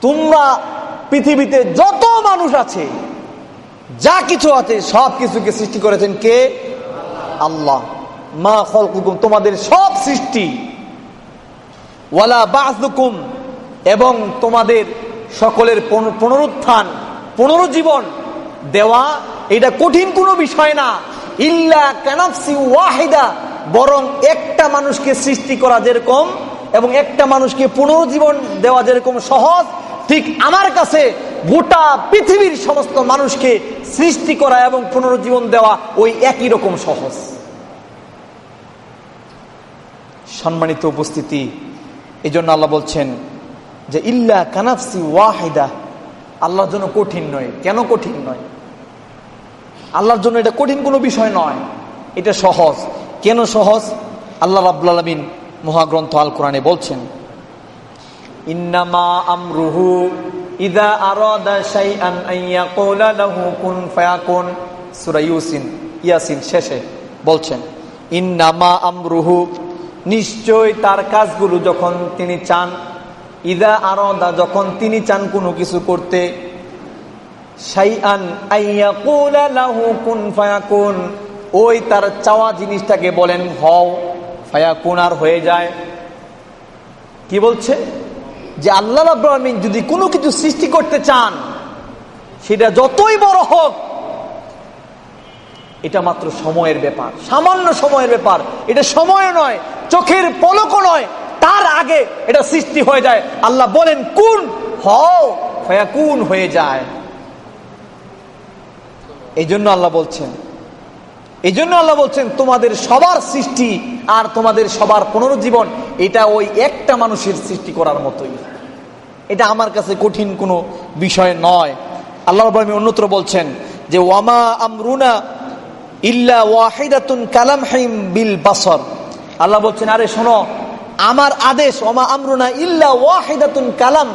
তোমরা পৃথিবীতে যত মানুষ আছে, যা কিছু আছে, সব কিছুকে সৃষ্টি করেছেন কে? আল্লাহ। মা হল কুকুম তোমাদের সব সৃষ্টি। ওয়ালা বাহুকুম এবং তোমাদের সকলের পুনরুত্থান, পুনরুজ্জীবন দেওয়া, এটা কঠিন কোনো বিষয় না। ইল্লা কানাফসি ওয়াহিদা, বরং একটা মানুষকে সৃষ্টি করা যেরকম এবং একটা মানুষকে পুনর্জীবন দেওয়া যেরকম সহজ, ঠিক আমার কাছে গোটা পৃথিবীর সমস্ত মানুষকে সৃষ্টি করা এবং পুনরুজ্জীবন দেওয়া ওই একই রকম সহজ। সম্মানিত উপস্থিতি এই জন্য আল্লাহ বলছেন যে, ইল্লা কানাফসি ওয়াহিদা। আল্লাহর জন্য কঠিন নয়। কেন কঠিন নয়? আল্লাহর জন্য এটা কঠিন কোনো বিষয় নয়। এটা সহজ। কেন সহজ? আল্লাহ রাবুল আলমিন মহাগ্রন্থ আল কোরআনে বলছেন, ইন্নামা লাহু কুন ফায়াকুন। ইয়াসিন শেষে বলছেন, ইন্নামা আমরুহু তার কাজগুলো যখন তিনি চান আরদা যখন তিনি চান কোনো কিছু করতে ওই তার চাওয়া জিনিসটাকে বলেন, হও ফায়াকুন আর হয়ে যায়। কি বলছে? যে আল্লাহ আব্রাহিন যদি কোনো কিছু সৃষ্টি করতে চান, সেটা যতই বড় হোক, এটা মাত্র সময়ের ব্যাপার, সামান্য সময়ের ব্যাপার। এটা সময় নয়, চোখের পলকও নয়, তার আগে এটা সৃষ্টি হয়ে যায়। আল্লাহ বলেন, কোন, হও কোন হয়ে যায়। এই জন্য আল্লাহ বলছেন এই জন্য আল্লাহ বলছেন, তোমাদের সবার সৃষ্টি আর তোমাদের সবার পুনরুজ্জীবন, এটা ওই একটা মানুষের সৃষ্টি করার মতোই। এটা আমার কাছে কঠিন কোনো বিষয় নয়। আল্লাহ আমি অন্যত্র বলছেন যে, ওয়ামা আমরুনা ইল্লা ওয়াহিদাতুন কালাম হাইম বিল বাসর। আল্লাহ বলছেন, আরে শোনো, আমার আদেশ ওমা আমরুনা ইল্লা ওয়াহিদাতুন কালাম,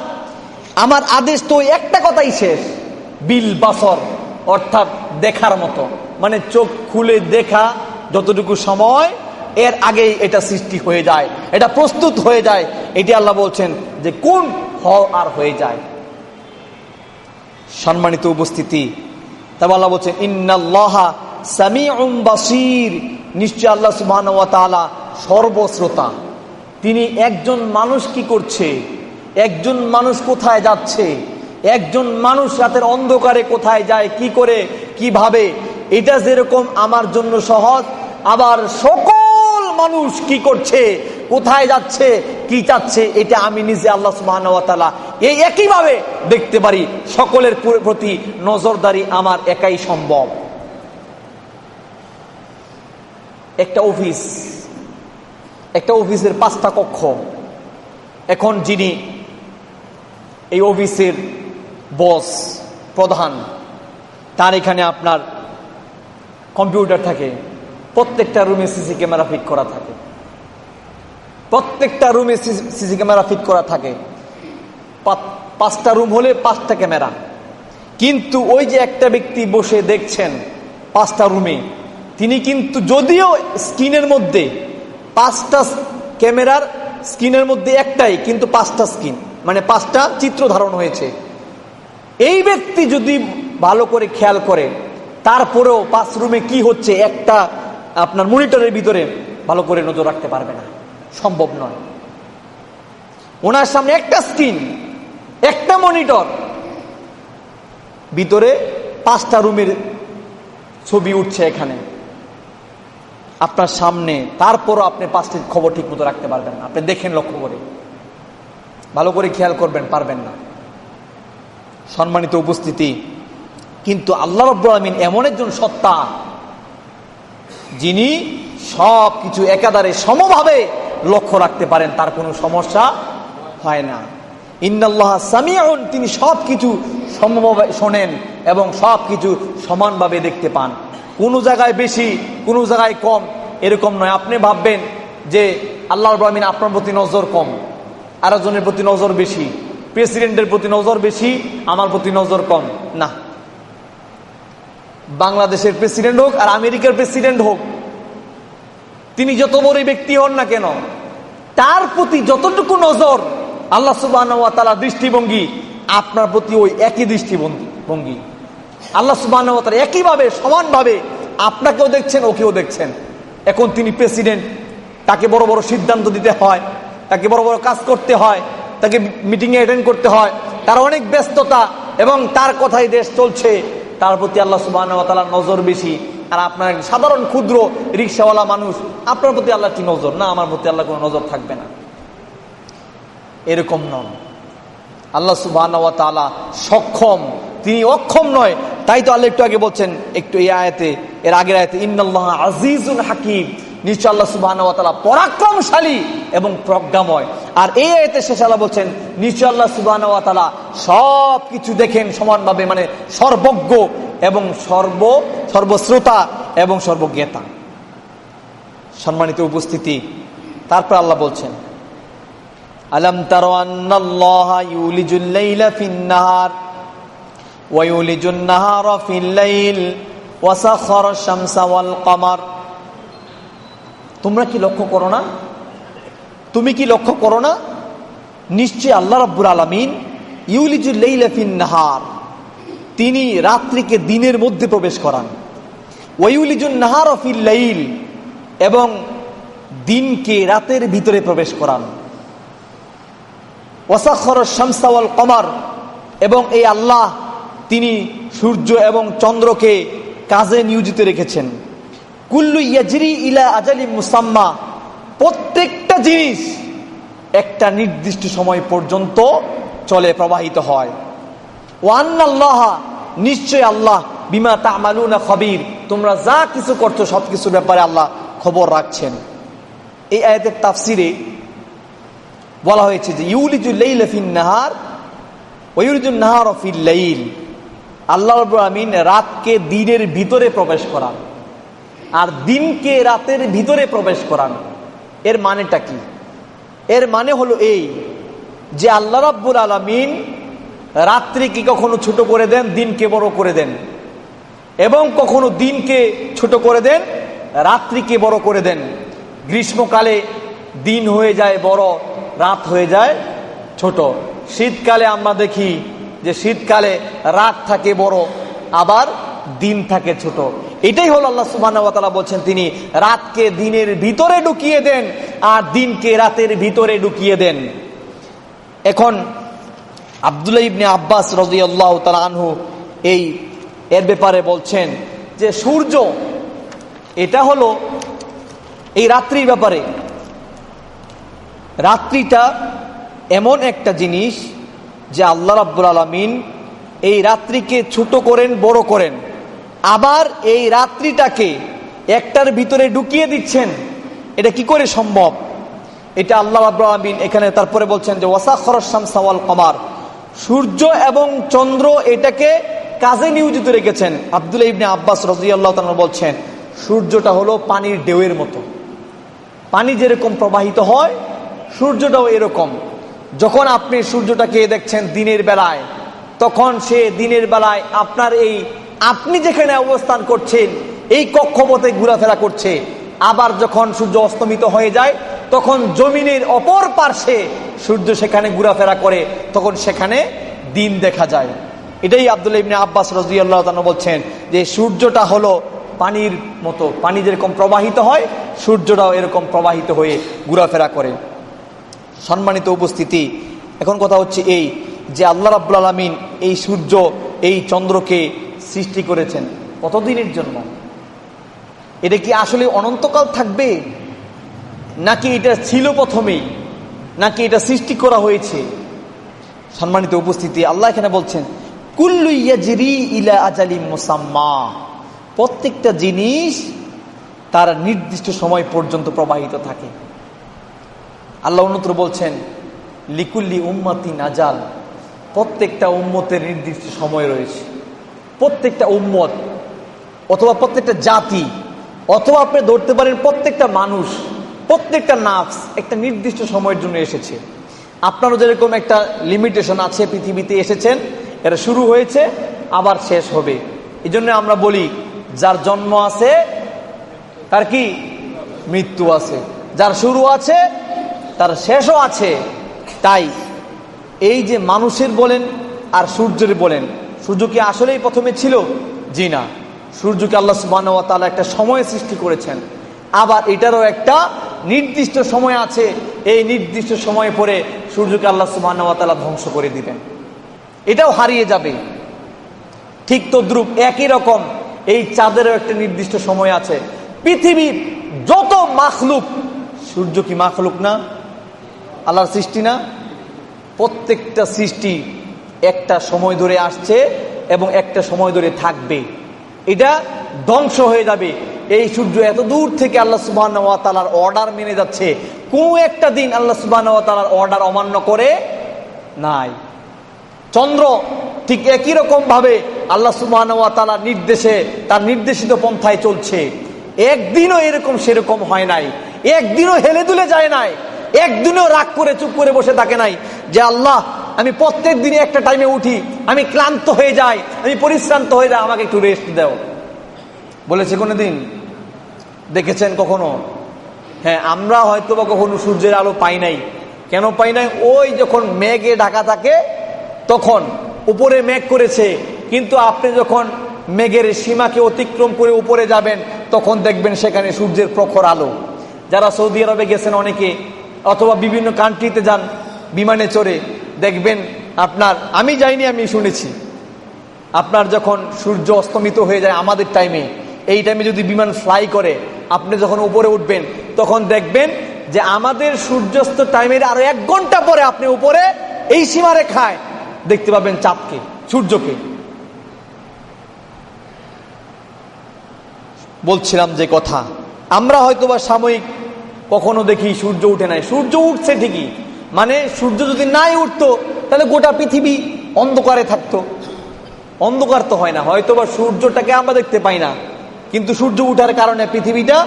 আমার আদেশ তো একটা কথাই শেষ, বিল বাসর, অর্থাৎ দেখার মতো। মানে চোখ খুলে দেখা যতটুকু সময়, এর আগেই এটা সৃষ্টি হয়ে যায়, এটা প্রস্তুত হয়ে যায়। এটি আল্লাহ বলছেন যে কোন হ আর হয়ে যায়। সম্মানিত উপস্থিতি, তবে আল্লাহ বলছেন, ইন্নাল্লাহা সামিউম বাসির। নিশ্চয় আল্লাহ তাআলা সর্বশ্রোতা। তিনি একজন মানুষ কি করছে? একজন মানুষ কোথায় যাচ্ছে? একজন মানুষ রাতের অন্ধকারে কোথায় যায়? কি করে? কীভাবে? এটা যেরকম আমার জন্য সহজ, আবার সকল মানুষ কি করছে, কোথায় যাচ্ছে, কি চাচ্ছে, এটা আমি নিজে আল্লাহ সুবাহ এই একইভাবে দেখতে পারি। সকলের প্রতি নজরদারি আমার একাই সম্ভব। একটা অফিস, একটা অফিসের পাঁচটা কক্ষ। এখন যিনি এই অফিসের বস, প্রধান, তার এখানে আপনার কম্পিউটার থাকে, প্রত্যেকটা রুমে সিসি ক্যামেরা ফিট করা থাকে। প্রত্যেকটা রুমে সিসি ক্যামেরা ফিট করা থাকে। পাঁচটা রুম হলে পাঁচটা ক্যামেরা। কিন্তু ওই যে একটা ব্যক্তি বসে দেখছেন পাঁচটা রুমে, তিনি কিন্তু যদিও স্ক্রিনের মধ্যে পাঁচটা ক্যামেরার স্ক্রিনের মধ্যে একটাই, কিন্তু পাঁচটা স্ক্রিন মানে পাঁচটা চিত্র ধারণ হয়েছে। এই ব্যক্তি যদি ভালো করে খেয়াল করে তারপরেও পাঁচ রুমে কি হচ্ছে একটা আপনার মনিটরের ভিতরে ভালো করে নজর রাখতে পারবে না। সম্ভব নয়। ওনার সামনে একটা স্ক্রিন একটা মনিটর ভিতরে পাঁচটা রুমের ছবি উঠছে এখানে। আপনার সামনে, তারপরও আপনি পাঁচটির খবর ঠিক মতো রাখতে পারবেন না। আপনি দেখেন লক্ষ্য করে। ভালো করে খেয়াল করবেন, পারবেন না। সম্মানিত উপস্থিতি কিন্তু আল্লাহ আলমিন এমন একজন সত্তা যিনি সব কিছু একাধারে সমভাবে লক্ষ্য রাখতে পারেন, তার কোনো সমস্যা হয় না। ইন্নাল্লাহ সামিয়াউন তিনি সব কিছু সমভাবে শোনেন এবং সব কিছু সমানভাবে দেখতে পান। কোনো জায়গায় বেশি, কোনো জায়গায় কম, এরকম নয়। আপনি ভাববেন যে আল্লাহ রহমিন আপনার প্রতি নজর কম, আরেকজনের প্রতি নজর বেশি, প্রেসিডেন্টের প্রতি নজর বেশি, আমার প্রতি নজর কম। না। বাংলাদেশের প্রেসিডেন্ট হোক আর আমেরিকার প্রেসিডেন্ট হোক, তিনি যত বড় ব্যক্তি হন না কেন, তার প্রতি যতটুকু নজর আল্লাহ সুবাহ দৃষ্টিভঙ্গি, আপনার প্রতি ওই একই দৃষ্টিভঙ্গি আল্লাহ সুবাহ একইভাবে, সমানভাবে আপনাকেও দেখছেন, ওকেও দেখছেন। এখন তিনি প্রেসিডেন্ট তাকে বড় বড় সিদ্ধান্ত দিতে হয়, তাকে বড় বড় কাজ করতে হয়, তাকে মিটিংয়ে অ্যাটেন্ড করতে হয়। তার অনেক ব্যস্ততা এবং তার কথাই দেশ চলছে। তার প্রতি আল্লাহ সুবাহ নজর বেশি। আর আপনার সাধারণ ক্ষুদ্র রিক্সাওয়ালা মানুষ, আপনার প্রতি আল্লাহ কি নজর। না, আমার প্রতি আল্লাহ কোনো নজর থাকবে না। এরকম নন। আল্লাহ সুবাহ সক্ষম। তিনি অক্ষম নয়। তাই তো আল্লাহ একটু আগে বলছেন, একটু এই আয়তে, এর আগের আয়তে ইন্নআল্লাহ আজিজুল হাকিম। নিশ্চয় আল্লাহ সুবাহ পরাক্রমশালী এবং প্রজ্ঞাময়। আর এই আয়তে শেষ আল্লাহ বলছেন, নিশ্চয় আল্লাহ সুবাহ সব কিছু দেখেন সমানভাবে মানে সর্বজ্ঞ এবং সর্ব, সর্বশ্রোতা এবং সর্বজ্ঞতা। সম্মানিত উপস্থিতি, তারপর আল্লাহ বলছেন, আলম তার নাহার ফিল্লাইল ওয়াসাখর শামসা ওয়াল কামার। তোমরা কি লক্ষ্য করো না? তুমি কি লক্ষ্য করো না? নিশ্চয় আল্লাহ রাব্বুল আলামিন ইউলিজুল্লাইলা নাহার, তিনি রাত্রিকে দিনের মধ্যে প্রবেশ করান। ওয়াইউলিজুন নাহার ফিল্লাইল এবং দিনকে রাতের ভিতরে প্রবেশ করান। ওয়াসাখর শামসাওয়াল কমার, এবং এই আল্লাহ তিনি সূর্য এবং চন্দ্রকে কাজে নিয়োজিত রেখেছেন। কুল্লু ইয়াজরি ইলা আজালি মুসাম্মা। প্রত্যেকটা জিনিস একটা নির্দিষ্ট সময় পর্যন্ত চলে, প্রবাহিত হয়। ওয়ান্নাল্লাহ নিশ্চয় আল্লাহ, বিমা তামালুনা খবির। তোমরা যা কিছু করছ সব কিছুর ব্যাপারে আল্লাহ খবর রাখছেন। এই আয়াতের তাফসিরে বলা হয়েছে যে ইউলিজুল্লাইল নাহার ওয়ুলিজুল নাহার ফিল আল্লাহ আমিন রাতকে দিনের ভিতরে প্রবেশ করান। আর দিনকে রাতের ভিতরে প্রবেশ করান। এর মানেটা কি? এর মানে হলো এই যে আল্লাহ রাব্বুল আলমিন রাত্রিকে কখনো ছোট করে দেন, দিনকে বড় করে দেন? এবং কখনো দিনকে ছোট করে দেন, রাত্রিকে বড় করে দেন? গ্রীষ্মকালে দিন হয়ে যায় বড়, রাত হয়ে যায় ছোট। শীতকালে আমরা দেখি যে শীতকালে রাত থাকে বড়, আবার দিন থাকে ছোট। এটাই হলো আল্লাহ সুবাহ বলছেন তিনি, রাতকে দিনের ভিতরে ঢুকিয়ে দেন আর দিনকে রাতের ভিতরে ঢুকিয়ে দেন। এখন আবদুল্লাহ ইবনে আব্বাস রাজি আল্লাহ আনহু এই এর ব্যাপারে বলছেন যে, সূর্য, এটা হলো এই রাত্রির ব্যাপারে। রাত্রিটা এমন একটা জিনিস যে আল্লাহ রাব্বুল আলমিন এই রাত্রিকে ছোট করেন, বড় করেন। আবার এই রাত্রিটাকে একটার ভিতরে ঢুকিয়ে দিচ্ছেন। এটা কি করে সম্ভব? এটা আল্লাহ আলমিন এখানে তারপরে বলছেন যে, ওয়াসা খরসাম সাওয়াল কমার। সূর্য এবং চন্দ্র এটাকে কাজে নিয়োজিত রেখেছেন। আবদুল্লাহ ইবনে আব্বাস রাজিয়াল্লাহ বলছেন, সূর্যটা হলো পানির ঢেউয়ের মতো। পানি যেরকম প্রবাহিত হয়, সূর্যটাও এরকম। যখন আপনি সূর্যটাকে দেখছেন দিনের বেলায়, তখন সে দিনের বেলায় আপনার এই আপনি যেখানে অবস্থান করছেন, এই কক্ষপথে ঘোরাফেরা করছে। আবার যখন সূর্য অস্তমিত হয়ে যায়, তখন জমিনের অপর পার্শ্বে সূর্য সেখানে ঘোরাফেরা করে, তখন সেখানে দিন দেখা যায়। এটাই আবদুল্লাহ ইবনে আব্বাস রাজিয়াল্লাহ বলছেন যে সূর্যটা হলো পানির মতো, পানি যেরকম প্রবাহিত হয়, সূর্যটাও এরকম প্রবাহিত হয়ে ঘোরাফেরা করে। সম্মানিত উপস্থিতি, এখন কথা হচ্ছে এই যে আল্লাহ রাবুল আলমিন এই সূর্য, এই চন্দ্রকে সৃষ্টি করেছেন, কতদিনের জন্য? এটা কি আসলে অনন্তকাল থাকবে? নাকি এটা ছিল প্রথমেই? নাকি এটা সৃষ্টি করা হয়েছে? সম্মানিত উপস্থিতি, আল্লাহ এখানে বলছেন, কুল্লু ইলা মুসাম্মা। প্রত্যেকটা জিনিস তার নির্দিষ্ট সময় পর্যন্ত প্রবাহিত থাকে। আল্লাহ অন্যত্র বলছেন, লিকুল্লি উম্মাতি নাজাল প্রত্যেকটা উম্মতের নির্দিষ্ট সময় রয়েছে। প্রত্যেকটা উম্মত অথবা প্রত্যেকটা জাতি অথবা আপনি ধরতে পারেন প্রত্যেকটা মানুষ, প্রত্যেকটা নাফস একটা নির্দিষ্ট সময়ের জন্য এসেছে। আপনারও যেরকম একটা লিমিটেশন আছে পৃথিবীতে এসেছেন, এটা শুরু হয়েছে, আবার শেষ হবে। এই জন্য আমরা বলি, যার জন্ম আছে, তার কি? মৃত্যু আছে। যার শুরু আছে, তার শেষও আছে। তাই এই যে মানুষের বলেন আর সূর্যের বলেন সূর্য কি আসলেই প্রথমে ছিল? জি না। সূর্যকে আল্লাহ সুবাহ একটা সময় সৃষ্টি করেছেন। আবার এটারও একটা নির্দিষ্ট সময় আছে। এই নির্দিষ্ট সময় পরে সূর্যকে আল্লাহ সুবাহ ধ্বংস করে দিবেন। এটাও হারিয়ে যাবে। ঠিক তদ্রুপ একই রকম এই চাঁদেরও একটা নির্দিষ্ট সময় আছে। পৃথিবীর যত মাখলুক, সূর্য কি মাখলুক না? আল্লাহর সৃষ্টি না? প্রত্যেকটা সৃষ্টি একটা সময় ধরে আসছে এবং একটা সময় ধরে থাকবে। এটা ধ্বংস হয়ে যাবে। এই সূর্য এত দূর থেকে আল্লাহ সুবাহ অর্ডার মেনে যাচ্ছে। কোন একটা দিন আল্লাহ সুবাহ অর্ডার অমান্য করে নাই। চন্দ্র ঠিক একই রকম ভাবে আল্লাহ সুবাহ নির্দেশে, তার নির্দেশিত পন্থায় চলছে। একদিনও এরকম সেরকম হয় নাই। একদিনও হেলে দুলে যায় নাই। একদিনও রাগ করে চুপ করে বসে থাকে নাই যে আল্লাহ, আমি প্রত্যেক দিনে একটা টাইমে উঠি, আমি ক্লান্ত হয়ে যাই, আমি পরিশ্রান্ত হয়ে যাই, আমাকে একটু রেস্ট দাও। বলেছে কোনো দিন দেখেছেন কখনো? হ্যাঁ আমরা হয়তো বা কখনো সূর্যের আলো পাই নাই। কেন পাই নাই? ওই যখন মেঘে ঢাকা থাকে, তখন উপরে মেঘ করেছে। কিন্তু আপনি যখন মেঘের সীমাকে অতিক্রম করে উপরে যাবেন, তখন দেখবেন সেখানে সূর্যের প্রখর আলো। যারা সৌদি আরবে গেছেন অনেকে অথবা বিভিন্ন কান্ট্রিতে যান, বিমানে চড়ে, দেখবেন আপনার, আমি যাইনি, আমি শুনেছি। আপনার যখন সূর্য অস্তমিত হয়ে যায় আমাদের টাইমে এই টাইমে যদি বিমান ফ্লাই করে, আপনি যখন উপরে উঠবেন, তখন দেখবেন যে আমাদের সূর্যাস্ত টাইমের আরও এক ঘণ্টা পরে আপনি উপরে এই সীমারে খায় দেখতে পাবেন চাঁদকে, সূর্যকে। বলছিলাম যে কথা, আমরা হয়তো বা সাময়িক কখনো দেখি সূর্য উঠে নাই। সূর্য উঠছে ঠিকই। মানে সূর্য যদি নাই উঠতো, তাহলে গোটা পৃথিবী অন্ধকারে থাকতো। অন্ধকার তো হয় না হয়তো বা সূর্যটাকে আমরা দেখতে পাই না। কিন্তু সূর্য উঠার কারণে পৃথিবীটা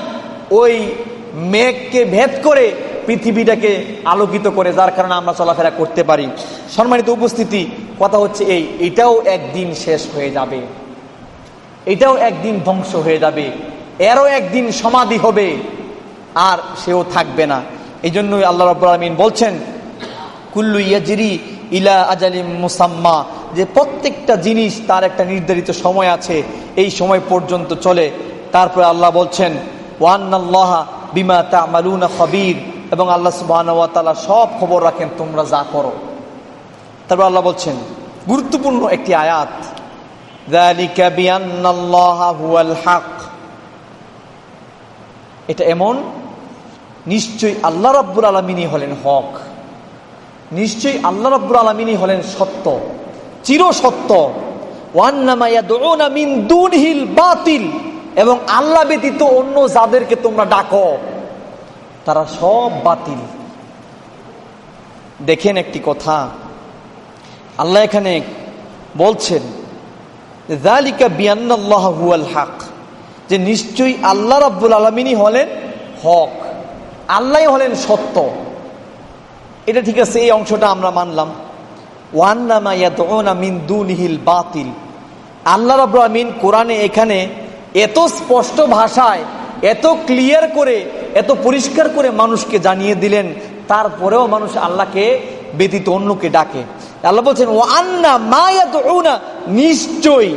ওই মেঘকে ভেদ করে পৃথিবীটাকে আলোকিত করে, যার কারণে আমরা চলাফেরা করতে পারি। সম্মানিত উপস্থিতি, কথা হচ্ছে এই, এটাও একদিন শেষ হয়ে যাবে। এটাও একদিন ধ্বংস হয়ে যাবে। এরও একদিন সমাধি হবে। আর সেও থাকবে না। এই জন্যই আল্লাহ রব আলমিন বলছেন, কুল্লু ইয়াজিরি ইলা আজালিম মুসাম্মা যে প্রত্যেকটা জিনিস তার একটা নির্ধারিত সময় আছে, এই সময় পর্যন্ত চলে। তারপরে আল্লাহ বলছেন ওয়ান্নাল্লাহ বিমা তামালুনা খবির এবং আল্লাহ সুবাহ সব খবর রাখেন, তোমরা যা করো। তারপর আল্লাহ বলছেন, গুরুত্বপূর্ণ একটি আয়াত এটা এমন নিশ্চয়ই আল্লাহ রব্বুর আলমিনী হলেন হক। নিশ্চয়ই আল্লাহ রব্বুর আলমিনী হলেন সত্য চির সত্য বাতিল। এবং আল্লাহ ব্যতীত অন্য যাদেরকে তোমরা ডাকো, তারা সব বাতিল। দেখেন একটি কথা, আল্লাহ এখানে বলছেন হক। যে নিশ্চয়ই আল্লাহ রাব্বুল আলমিনই হলেন হক। আল্লাহ হলেন সত্য। এটা ঠিক আছে, এই অংশটা আমরা মানলাম। বাতিল। আল্লাহ রাব্বুল আলমিন কোরআনে এখানে এত স্পষ্ট ভাষায়, এত ক্লিয়ার করে, এত পরিষ্কার করে মানুষকে জানিয়ে দিলেন, তারপরেও মানুষ আল্লাহকে ব্যতীত অন্যকে ডাকে। আল্লাহ বলছেন ও আন্না মায়াত নিশ্চয়ই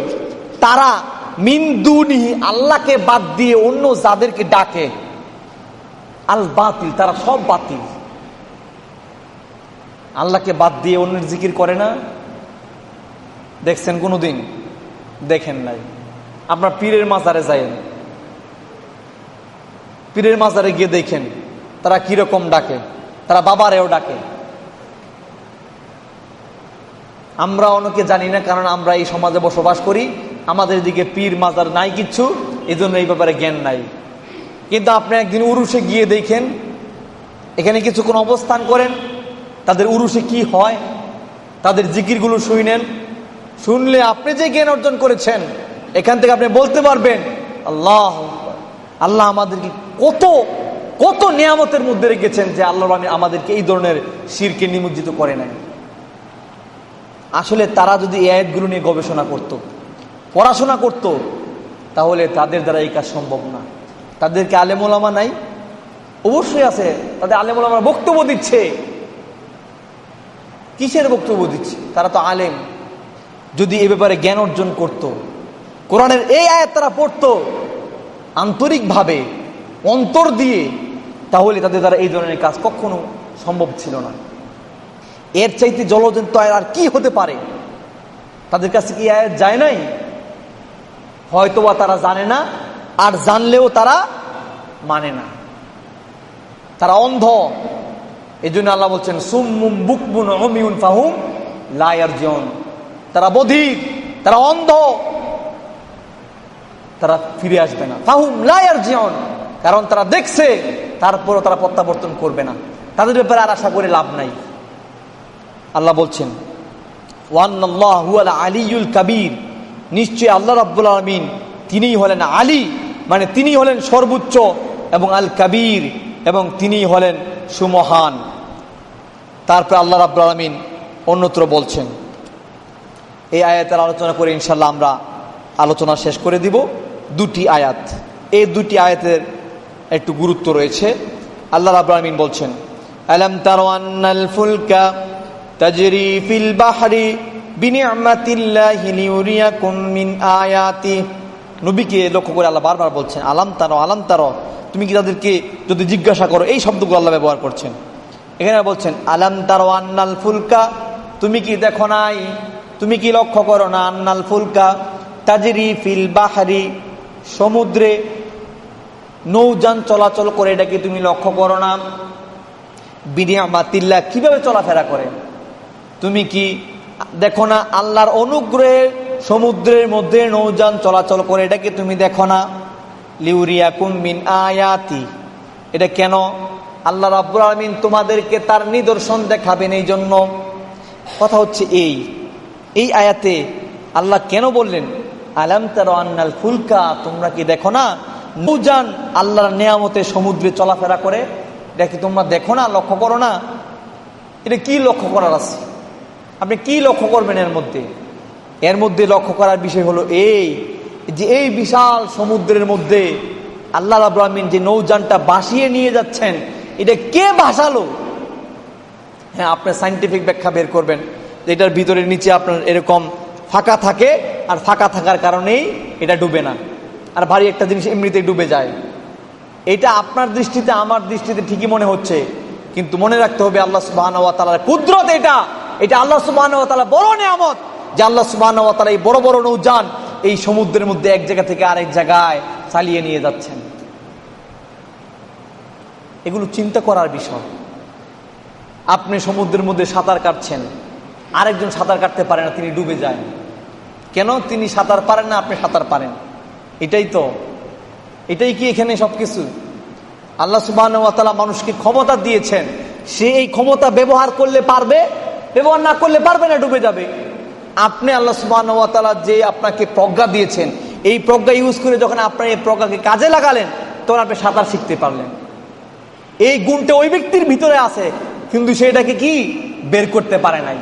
তারা মিন্দুনিহি আল্লাহকে বাদ দিয়ে অন্য যাদেরকে ডাকে। আল বাতিল, তারা সব বাতিল। আল্লাহকে বাদ দিয়ে অন্যের জিকির করে না। দেখছেন কোনোদিন? দেখেন নাই। আপনার পীরের মাজারে যায়েন। পীরের মাজারে গিয়ে দেখেন, তারা কীরকম ডাকে। তারা বাবারেও ডাকে। আমরা অনেকে জানি না, কারণ আমরা এই সমাজে বসবাস করি। আমাদের দিকে পীর মাজার নাই কিচ্ছু এই জন্য এই ব্যাপারে জ্ঞান নাই। কিন্তু আপনি একদিন উরুষে গিয়ে দেখেন, এখানে কিছুক্ষণ অবস্থান করেন, তাদের উরুষে কি হয়, তাদের জিকিরগুলো শুনেন শুনলে আপনি যে জ্ঞান অর্জন করেছেন, এখান থেকে আপনি বলতে পারবেন, আল্লাহ আল্লাহ আমাদেরকে কত কত নিয়ামতের মধ্যে রেখেছেন যে আল্লাহ আমাদেরকে এই ধরনের শিরকে নিমজ্জিত করে নেয় আসলে তারা যদি এই আয়াতগুলো নিয়ে গবেষণা করত। পড়াশোনা করত, তাহলে তাদের দ্বারা এই কাজ সম্ভব না। তাদেরকে আলেমোলামা নাই? অবশ্যই আছে। তাদের আলেমোলামা বক্তব্য দিচ্ছে। কিসের বক্তব্য দিচ্ছে? তারা তো আলেম। যদি এ ব্যাপারে জ্ঞান অর্জন করত। কোরআনের এই আয়াত তারা পড়ত আন্তরিকভাবে, অন্তর দিয়ে, তাহলে তাদের দ্বারা এই ধরনের কাজ কখনো সম্ভব ছিল না। এর চাইতে জলজন্ত আর কি হতে পারে? তাদের কাছে কি আয়াত যায় নাই? হয়তোবা তারা জানে না। আর জানলেও তারা মানে না। তারা অন্ধ। এই জন্য আল্লাহ বলছেন সুমুম বুকবুন অমিউন ফাহুম লায়ার জন তারা বধির, তারা অন্ধ। তারা ফিরে আসবে না। ফাহুম লায়ার জিয়ন কারণ তারা দেখছে, তারপরও তারা প্রত্যাবর্তন করবে না। তাদের ব্যাপারে আর আশা করে লাভ নাই। আল্লাহ বলছেন ওয়ান আলিউল কাবির। নিশ্চয় আল্লাহ রাব্বুল আলমিন তিনিই হলেন আলী। মানে তিনি হলেন সর্বোচ্চ এবং আল কাবির এবং তিনি হলেন সুমহান। তারপর আল্লাহ রাব্বুল আলমিন অন্যত্র বলছেন, এই আয়াতের আলোচনা করে ইনশাল্লাহ আমরা আলোচনা শেষ করে দিব। দুটি আয়াত, এই দুটি আয়াতের একটু গুরুত্ব রয়েছে। আল্লাহ রাব্বুল আলমিন বলছেন, আলম তার ফুলকা তাজরি ফিল বাহরি আয়াতি নবীকে লক্ষ্য করে আল্লাহ বারবার বলছেন, আলাম তারো আলাম তারো, তুমি কি তাদেরকে যদি জিজ্ঞাসা করো, এই শব্দগুলো আল্লাহ ব্যবহার করছেন? এখানে বলছেন, আলাম তারো আন্নাল ফুলকা, তুমি কি দেখো নাই? তুমি কি লক্ষ্য করো না আন্নাল ফুলকা? তাজিরি ফিল বাহারি, সমুদ্রে নৌযান চলাচল করে এটাকে তুমি লক্ষ্য করো না? বিনিয়া মাতিল্লা কীভাবে চলাফেরা করে? তুমি কি দেখো না আল্লাহর অনুগ্রহে সমুদ্রের মধ্যে নৌযান চলাচল করে, এটাকে তুমি দেখো না। লিউরিয়া কুমিন আয়াতি। এটা কেন? আল্লাহ রাব্বুল আলমিন তোমাদেরকে তার নিদর্শন দেখাবেন এই জন্য কথা হচ্ছে এই। এই আয়াতে আল্লাহ কেন বললেন, আলাম তার আন্নাল ফুলকা? তোমরা কি দেখো না? নৌযান আল্লাহর নেয়ামতে সমুদ্রে চলাফেরা করে। এটা কি তোমরা দেখো না? লক্ষ্য করো না। এটা কি লক্ষ্য করার আছে? আপনি কি লক্ষ্য করবেন এর মধ্যে? এর মধ্যে লক্ষ্য করার বিষয় হলো এই, যে এই বিশাল সমুদ্রের মধ্যে আল্লাহ আব্রাহমিন যে নৌযানটা বাসিয়ে নিয়ে যাচ্ছেন, এটা কে ভাসালো? হ্যাঁ আপনার সাইন্টিফিক ব্যাখ্যা বের করবেন এটার ভিতরে নিচে আপনার এরকম ফাঁকা থাকে, আর ফাঁকা থাকার কারণেই এটা ডুবে না। আর ভারী একটা জিনিস এমনিতেই ডুবে যায়। এটা আপনার দৃষ্টিতে, আমার দৃষ্টিতে ঠিকই মনে হচ্ছে, কিন্তু মনে রাখতে হবে আল্লাহ সুবাহ কুদরত এটা। এটা আল্লাহ সুবাহ বড় নিয়ামত। যে আল্লাহ সুবাহ এই বড় বড় নৌযান এই সমুদ্রের মধ্যে এক জায়গা থেকে আরেক জায়গায় চালিয়ে নিয়ে যাচ্ছেন। এগুলো চিন্তা করার বিষয়। আপনি সমুদ্রের মধ্যে সাঁতার কাটছেন, আরেকজন সাঁতার কাটতে পারে না, তিনি ডুবে যায় কেন? তিনি সাঁতার পারেন না, আপনি সাঁতার পারেন। এটাই তো। এটাই কি এখানে সবকিছু? আল্লাহ সুবাহ মানুষকে ক্ষমতা দিয়েছেন। সে এই ক্ষমতা ব্যবহার করলে পারবে, ব্যবহার না করলে পারবে না, ডুবে যাবে। আপনি আল্লাহ সুবাহ যে আপনাকে প্রজ্ঞা দিয়েছেন, এই প্রজ্ঞা ইউজ করে যখন আপনার এই প্রজ্ঞাকে কাজে লাগালেন, তখন আপনি সাঁতার শিখতে পারলেন। এই গুণটা ওই ব্যক্তির ভিতরে আছে, কিন্তু সেটাকে কি? বের করতে পারে নাই।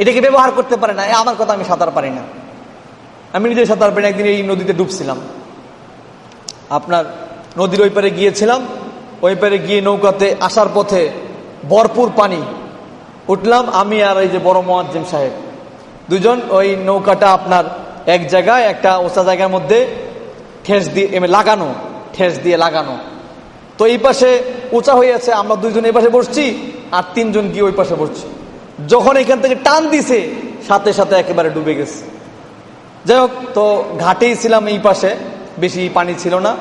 এটাকে ব্যবহার করতে পারে না আমার কথা আমি সাঁতার পারি না। আমি নিজে সাঁতার পারি একদিন এই নদীতে ডুবছিলাম। আপনার নদীর ওই পারে গিয়েছিলাম। ওই পারে গিয়ে নৌকাতে আসার পথে ভরপুর পানি, উঠলাম আমি আর এই যে বড় মোয়াজ্জিম সাহেব। দুজন ওই নৌকাটা আপনার এক জায়গায়, একটা ওসা জায়গার মধ্যে ঠেস দিয়ে লাগানো, ঠেস দিয়ে লাগানো। তো এই পাশে উঁচা হয়ে আছে আমরা দুইজন এই পাশে বসছি, আর তিনজন গিয়ে ওই পাশে বসছি। যখন এখান থেকে টান দিছে, সাথে সাথে একেবারে ডুবে গেছে। যাই হোক, তো ঘাটেই ছিলাম এই পাশে, বেশি পানি ছিল না,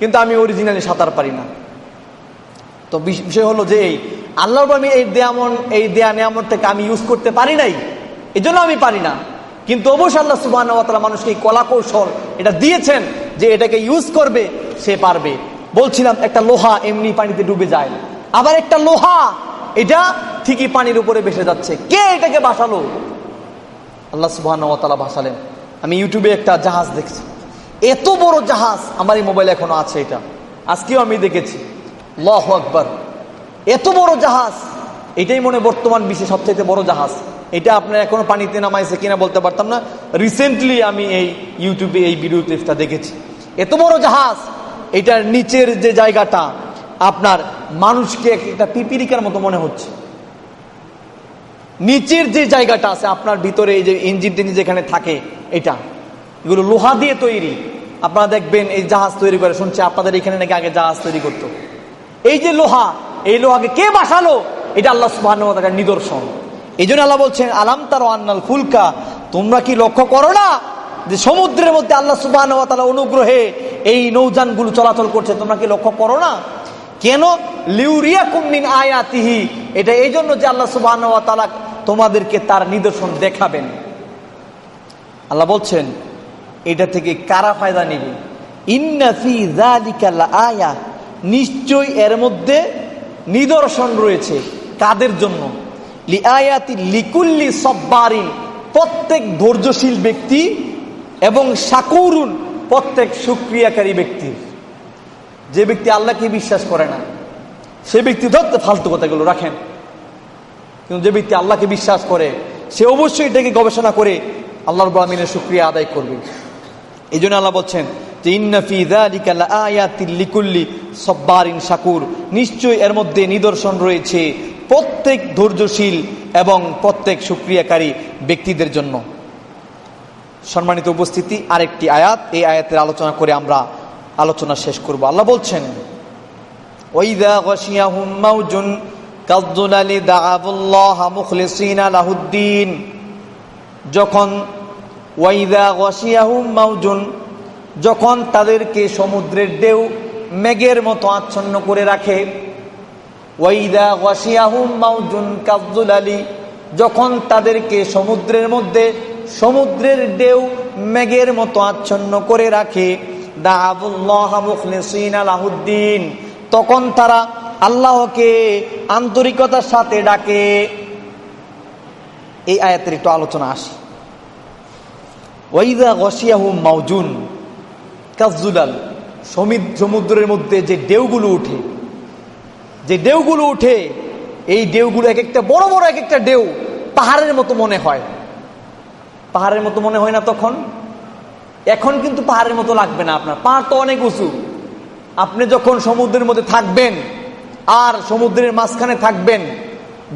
কিন্তু আমি অরিজিনালি সাঁতার পারি না। তো বিষয় হলো যে এই, আল্লাহর আমি এই দেয়ামন, এই দেয়া নেয়ামন থেকে আমি ইউজ করতে পারি নাই এই আমি পারি না। কিন্তু অবশ্য আল্লাহ সুবাহ মানুষকে এই কলা কৌশল এটা দিয়েছেন যে এটাকে ইউজ করবে, সে পারবে। বলছিলাম, একটা লোহা এমনি পানিতে ডুবে যায়। আবার একটা লোহা, এটা ঠিকই পানির উপরে ভেসে যাচ্ছে। কে এটাকে বাসালো আল্লাহ সুবাহ ভাসালেন। আমি ইউটিউবে একটা জাহাজ দেখছি। এত বড় জাহাজ আমার এই মোবাইল এখনও আছে এটা। আজকেও আমি দেখেছি। লহ আকবর। এত বড় জাহাজ, এটাই মনে বর্তমান বিশ্বে সবচেয়ে বড় জাহাজ। এটা আপনার এখনও পানিতে নামাইছে কিনা বলতে পারতাম না। রিসেন্টলি আমি এই ইউটিউবে এই ভিডিও দেখেছি। এত বড় জাহাজ, এটার নিচের যে জায়গাটা, আপনার মানুষকে একটা পিপিরিকার মতো মনে হচ্ছে। নিচের যে জায়গাটা আছে, আপনার ভিতরে এই যে ইঞ্জিন টিঞ্জিন যেখানে থাকে, এটা। এগুলো লোহা দিয়ে তৈরি। আপনারা দেখবেন এই জাহাজ তৈরি করে। শুনছি আপনাদের এখানে নাকি আগে জাহাজ তৈরি করতো। এই যে লোহা, এই লোহাকে কে বাসালো? এটা আল্লাহ সুবাহ নিদর্শন। এই জন্য আল্লাহ বলছেন, আলাম তার আন্নাল ফুলকা? তোমরা কি লক্ষ্য করো না যে সমুদ্রের মধ্যে আল্লাহ সুবাহ অনুগ্রহে এই নৌযানগুলো চলাচল করছে? তোমরা কি লক্ষ্য করো না? কেন? লিউরিয়া কুমিন আয়াতিহি। এটা এই জন্য যে আল্লাহ সুবাহ তোমাদেরকে তার নিদর্শন দেখাবেন। আল্লাহ বলছেন, এটা থেকে কারা ফায়দা নিবে? আয়া নিশ্চয় এর মধ্যে নিদর্শন রয়েছে। কাদের জন্য? লিকুল্লি সব্বারিন, প্রত্যেক ধৈর্যশীল ব্যক্তি এবং সাকুরুন প্রত্যেক সুক্রিয়াকারী ব্যক্তির যে ব্যক্তি আল্লাহকে বিশ্বাস করে না, সে ব্যক্তি ধরতে ফালতু কথাগুলো রাখেন। কিন্তু যে ব্যক্তি আল্লাহকে বিশ্বাস করে, সে অবশ্যই এটাকে গবেষণা করে আল্লাহর ব্রাহ্মিনের সুক্রিয়া আদায় করবে। এই জন্য আল্লাহ বলছেন যে ইন্নাফি লিকুল্লি সব্বারিন শাকুর নিশ্চয়ই এর মধ্যে নিদর্শন রয়েছে প্রত্যেক ধৈর্যশীল এবং প্রত্যেক সুক্রিয়াকারী ব্যক্তিদের জন্য। সম্মানিত উপস্থিতি, আরেকটি আয়াত। এই আয়াতের আলোচনা করে আমরা আলোচনা শেষ করব। আল্লাহ বলছেন মাউজুন কাদ্দুলালি দাআবুল্লাহ মুখলিসিনা লাহুদ্দিন। যখন মাউজুন, যখন তাদেরকে সমুদ্রের ঢেউ, মেঘের মতো আচ্ছন্ন করে রাখে ওয়াইদা মাউজুন কাদ্দুলালি, যখন তাদেরকে সমুদ্রের মধ্যে, সমুদ্রের ডেউ মেঘের মতো আচ্ছন্ন করে রাখে আলাহুদ্দিন, তখন তারা আল্লাহকে আন্তরিকতার সাথে ডাকে। এই আয়াতের একটু আলোচনা আসে। ওয়াইদা গসিয়াহু মাউজুন কাজুলাল সমুদ্রের মধ্যে যে ডেউগুলো উঠে যে ঢেউগুলো উঠে, এই ঢেউগুলো এক একটা বড় বড় এক একটা ঢেউ পাহাড়ের মতো মনে হয়। পাহাড়ের মতো মনে হয় না তখন? এখন কিন্তু পাহাড়ের মতো লাগবে না আপনার। পাহাড় তো অনেক উঁচু। আপনি যখন সমুদ্রের মধ্যে থাকবেন, আর সমুদ্রের মাঝখানে থাকবেন,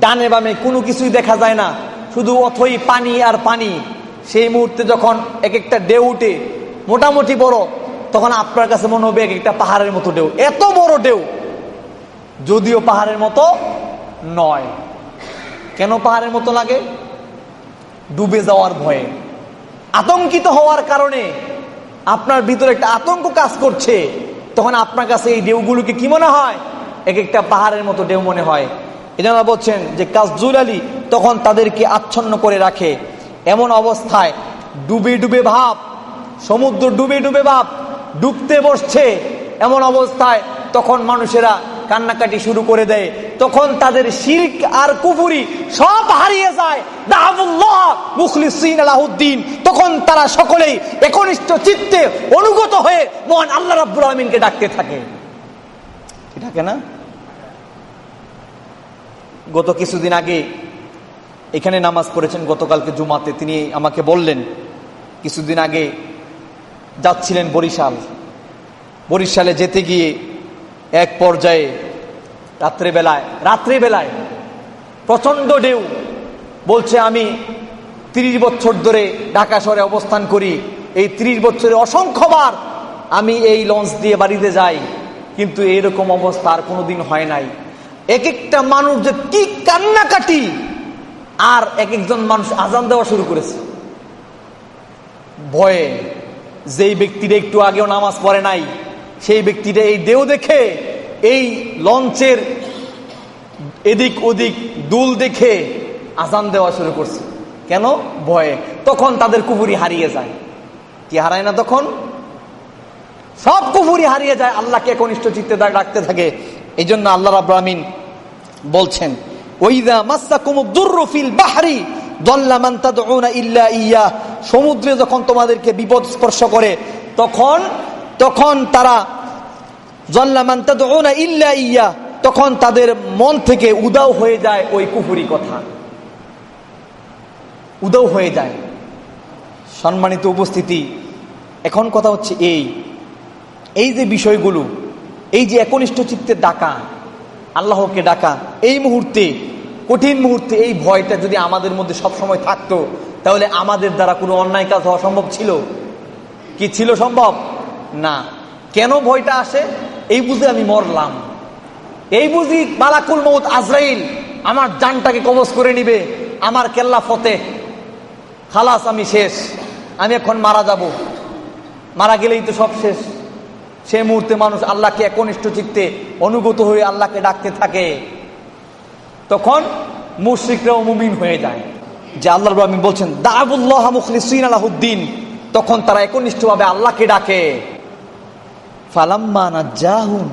ডানে বামে কোনো কিছুই দেখা যায় না। শুধু অথই পানি আর পানি। সেই মুহূর্তে যখন এক একটা ডেউ উঠে, মোটামুটি বড়, তখন আপনার কাছে মনে হবে এক একটা পাহাড়ের মতো ডেউ এত বড় ডেউ যদিও পাহাড়ের মতো নয়। কেন পাহাড়ের মতো লাগে? ডুবে যাওয়ার ভয়ে। আতঙ্কিত হওয়ার কারণে আপনার ভিতরে একটা আতঙ্ক কাজ করছে। তখন আপনার কাছে এই ঢেউগুলোকে কি মনে হয়? এক একটা পাহাড়ের মতো ঢেউ মনে হয়। এজন্য বলছেন যে কাজজুল আলী তখন তাদেরকে আচ্ছন্ন করে রাখে। এমন অবস্থায় ডুবে ডুবে ভাব, সমুদ্র ডুবে ডুবে ভাব, ডুবতে বসছে। এমন অবস্থায় তখন মানুষেরা কান্নাকাটি শুরু করে দেয়। তখন তাদের শির্ক আর কুফুরি সব হারিয়ে যায়। তখন তারা সকলেই একনিষ্ঠ চিত্তে অনুগত হয়ে মহান আল্লাহ রাব্বুল আলমিনকে ডাকতে থাকে। ডাকে না? গত কিছুদিন আগে এখানে নামাজ পড়েছেন, গতকালকে জুমাতে। তিনি আমাকে বললেন, কিছুদিন আগে যাচ্ছিলেন বরিশাল। বরিশালে যেতে গিয়ে এক পর্যায়ে রাত্রেবেলায় রাত্রেবেলায় প্রচণ্ড ঢেউ। বলছে, আমি তিরিশ বছর ধরে ঢাকা শহরে অবস্থান করি। এই তিরিশ বছরে অসংখ্যবার আমি এই লঞ্চ দিয়ে বাড়িতে যাই। কিন্তু এইরকম অবস্থা আর কোনোদিন হয় নাই। এক একটা মানুষ যে কি কান্নাকাটি, আর এক একজন মানুষ আজান দেওয়া শুরু করেছে। ভয়ে যেই ব্যক্তিরা একটু আগেও নামাজ পড়ে নাই সেই ব্যক্তিটা এই দেহ দেখে, এই লঞ্চের এদিক ওদিক দুল দেখে আজান দেওয়া শুরু করছে। কেন? ভয়ে। তখন তাদের কুপুরি হারিয়ে যায়। কি হারায় না তখন? সব কুপুরি হারিয়ে যায়। আল্লাহকে একনিষ্ঠ চিত্তে ডাকতে থাকে। এই জন্য আল্লাহ রাব্রাহ্মিন বলছেন ওইদা ইয়া। সমুদ্রে যখন তোমাদেরকে বিপদ স্পর্শ করে, তখন তখন তারা ইল্লা ইয়া, তখন তাদের মন থেকে উদাও হয়ে যায় ওই কুফুরি কথা। উদাও হয়ে যায়। সম্মানিত উপস্থিতি, এখন কথা হচ্ছে এই। এই যে বিষয়গুলো, এই যে একনিষ্ঠ চিত্তের ডাকা, আল্লাহকে ডাকা, এই মুহূর্তে, কঠিন মুহূর্তে এই ভয়টা যদি আমাদের মধ্যে সব সময় থাকতো, তাহলে আমাদের দ্বারা কোনো অন্যায় কাজ হওয়া সম্ভব ছিল? কি ছিল সম্ভব? না। কেন ভয়টা আসে? এই বুঝে আমি মরলাম। এই বুঝি মালাকুল মৌত আজরাইল আমার জানটাকে কবজ করে নিবে, আমার কেল্লা ফতে। খালাস আমি শেষ, আমি এখন মারা যাব। মারা গেলেই তো সব শেষ। সে মুহূর্তে মানুষ আল্লাহকে একনিষ্ঠ চিত্তে অনুগত হয়ে আল্লাহকে ডাকতে থাকে। তখন মুশ্রিকরাও মুমিন হয়ে যায়। যে আল্লাহ আমি বলছেন দাবুল্লাহ মুখলিসিন আলাহুদ্দিন। তখন তারা একনিষ্ঠভাবে আল্লাহকে ডাকে। ফালাম্মা জাহুন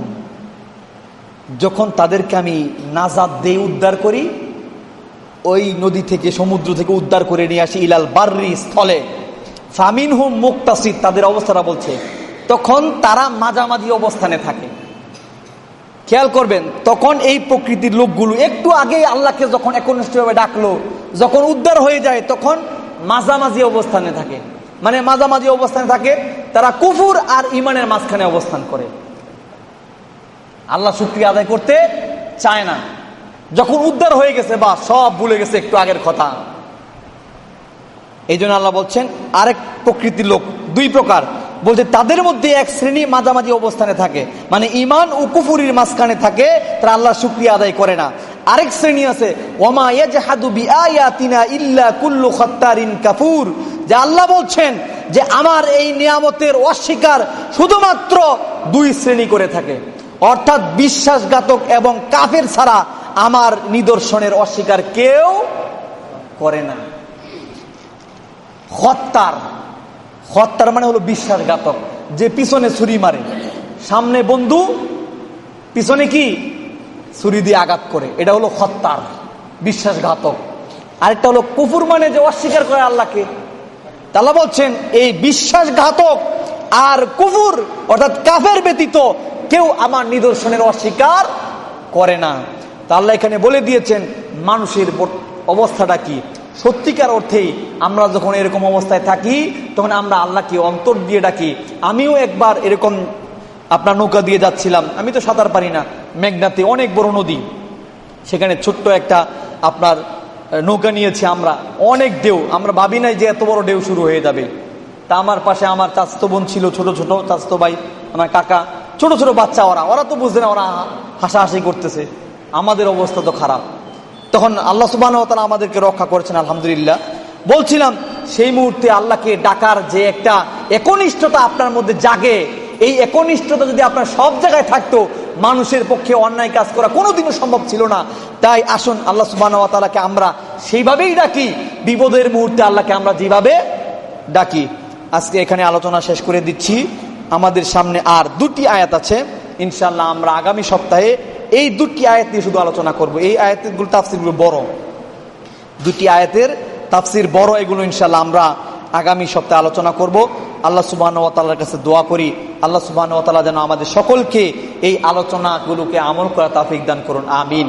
যখন তাদেরকে আমি নাজাদ দিয়ে উদ্ধার করি, ওই নদী থেকে, সমুদ্র থেকে উদ্ধার করে নিয়ে আসি ইলাল বার্রি স্থলে। ফামিন হুম মুক্তাসিদ, তাদের অবস্থাটা বলছে, তখন তারা মাঝামাঝি অবস্থানে থাকে। খেয়াল করবেন, তখন এই প্রকৃতির লোকগুলো একটু আগে আল্লাহকে যখন একনিষ্ঠভাবে ডাকলো, যখন উদ্ধার হয়ে যায়, তখন মাঝামাঝি অবস্থানে থাকে। মানে মাঝামাঝি অবস্থানে থাকে তারা কুফুর আর ইমানের মাঝখানে অবস্থান করে। আল্লাহ শুক্রিয়া আদায় করতে চায় না। যখন উদ্ধার হয়ে গেছে বা সব ভুলে গেছে একটু আগের কথা। এই জন্য আল্লাহ বলছেন, আরেক প্রকৃতির লোক, দুই প্রকার। বলছে, তাদের মধ্যে এক শ্রেণি মাঝামাঝি অবস্থানে থাকে। মানে ইমান ও কুফুরির মাঝখানে থাকে, তারা আল্লাহ শুক্রিয়া আদায় করে না। আরেক শ্রেণি আছে ইল্লা কুল্লু কাফুর যে আল্লাহ বলছেন যে আমার এই নিয়ামতের অস্বীকার শুধুমাত্র দুই শ্রেণি করে থাকে। অর্থাৎ বিশ্বাসঘাতক এবং কাফের ছাড়া আমার নিদর্শনের অস্বীকার কেউ করে না। হত্যার হত্যার মানে হলো বিশ্বাসঘাতক, যে পিছনে ছুরি মারে। সামনে বন্ধু, পিছনে কি? ছুরি দিয়ে আঘাত করে। এটা হলো হত্যার বিশ্বাসঘাতক। আরেকটা হলো কুফুর মানে যে অস্বীকার করে আল্লাহকে। তাহলে বলছেন, এই বিশ্বাসঘাতক আর কুফুর, অর্থাৎ কাফের ব্যতীত কেউ আমার নিদর্শনের অস্বীকার করে না। আল্লাহ এখানে বলে দিয়েছেন, মানুষের অবস্থাটা কি? সত্যিকার অর্থেই আমরা যখন এরকম অবস্থায় থাকি, তখন আমরা আল্লাহকে অন্তর দিয়ে ডাকি। আমিও একবার এরকম আপনার নৌকা দিয়ে যাচ্ছিলাম। আমি তো সাঁতার পারি না। মেঘনাতে অনেক বড় নদী। সেখানে ছোট্ট একটা আপনার নৌকা নিয়েছি আমরা। অনেক ঢেউ। আমরা ভাবি নাই যে এত বড় ঢেউ শুরু হয়ে যাবে। তা আমার পাশে আমার চাস্তো বোন ছিল, ছোট ছোট চাস্তো ভাই, আমার কাকা। ছোট ছোট বাচ্চা ওরা। ওরা তো বুঝছে না, ওরা হাসাহাসি করতেছে। আমাদের অবস্থা তো খারাপ। তখন আল্লাহ সুবাহ আমাদেরকে রক্ষা করেছেন, আলহামদুলিল্লাহ। বলছিলাম, সেই মুহূর্তে আল্লাহকে ডাকার যে একটা একনিষ্ঠতা আপনার মধ্যে জাগে এই একনিষ্ঠতা যদি আপনার সব জায়গায় থাকতো, মানুষের পক্ষে অন্যায় কাজ করা কোনোদিনও সম্ভব ছিল না। তাই আসুন, আল্লাহ সুবাহকে আমরা সেইভাবেই ডাকি। বিপদের মুহূর্তে আল্লাহকে আমরা যেভাবে ডাকি। আজকে এখানে আলোচনা শেষ করে দিচ্ছি। আমাদের সামনে আর দুটি আয়াত আছে। ইনশাল্লাহ আমরা আগামী সপ্তাহে এই দুটি আয়াত নিয়ে শুধু আলোচনা করব। এই আয়াতগুলো তাফসিরগুলো বড়। দুটি আয়াতের তাফসির বড়, এগুলো ইনশাল্লাহ আমরা আগামী সপ্তাহে আলোচনা করব। আল্লাহ সুবাহ ওয়াতালার কাছে দোয়া করি। আল্লাহ সুবাহ যেন আমাদের সকলকে এই আলোচনাগুলোকে আমল করা তাফিক দান করুন। আমিন।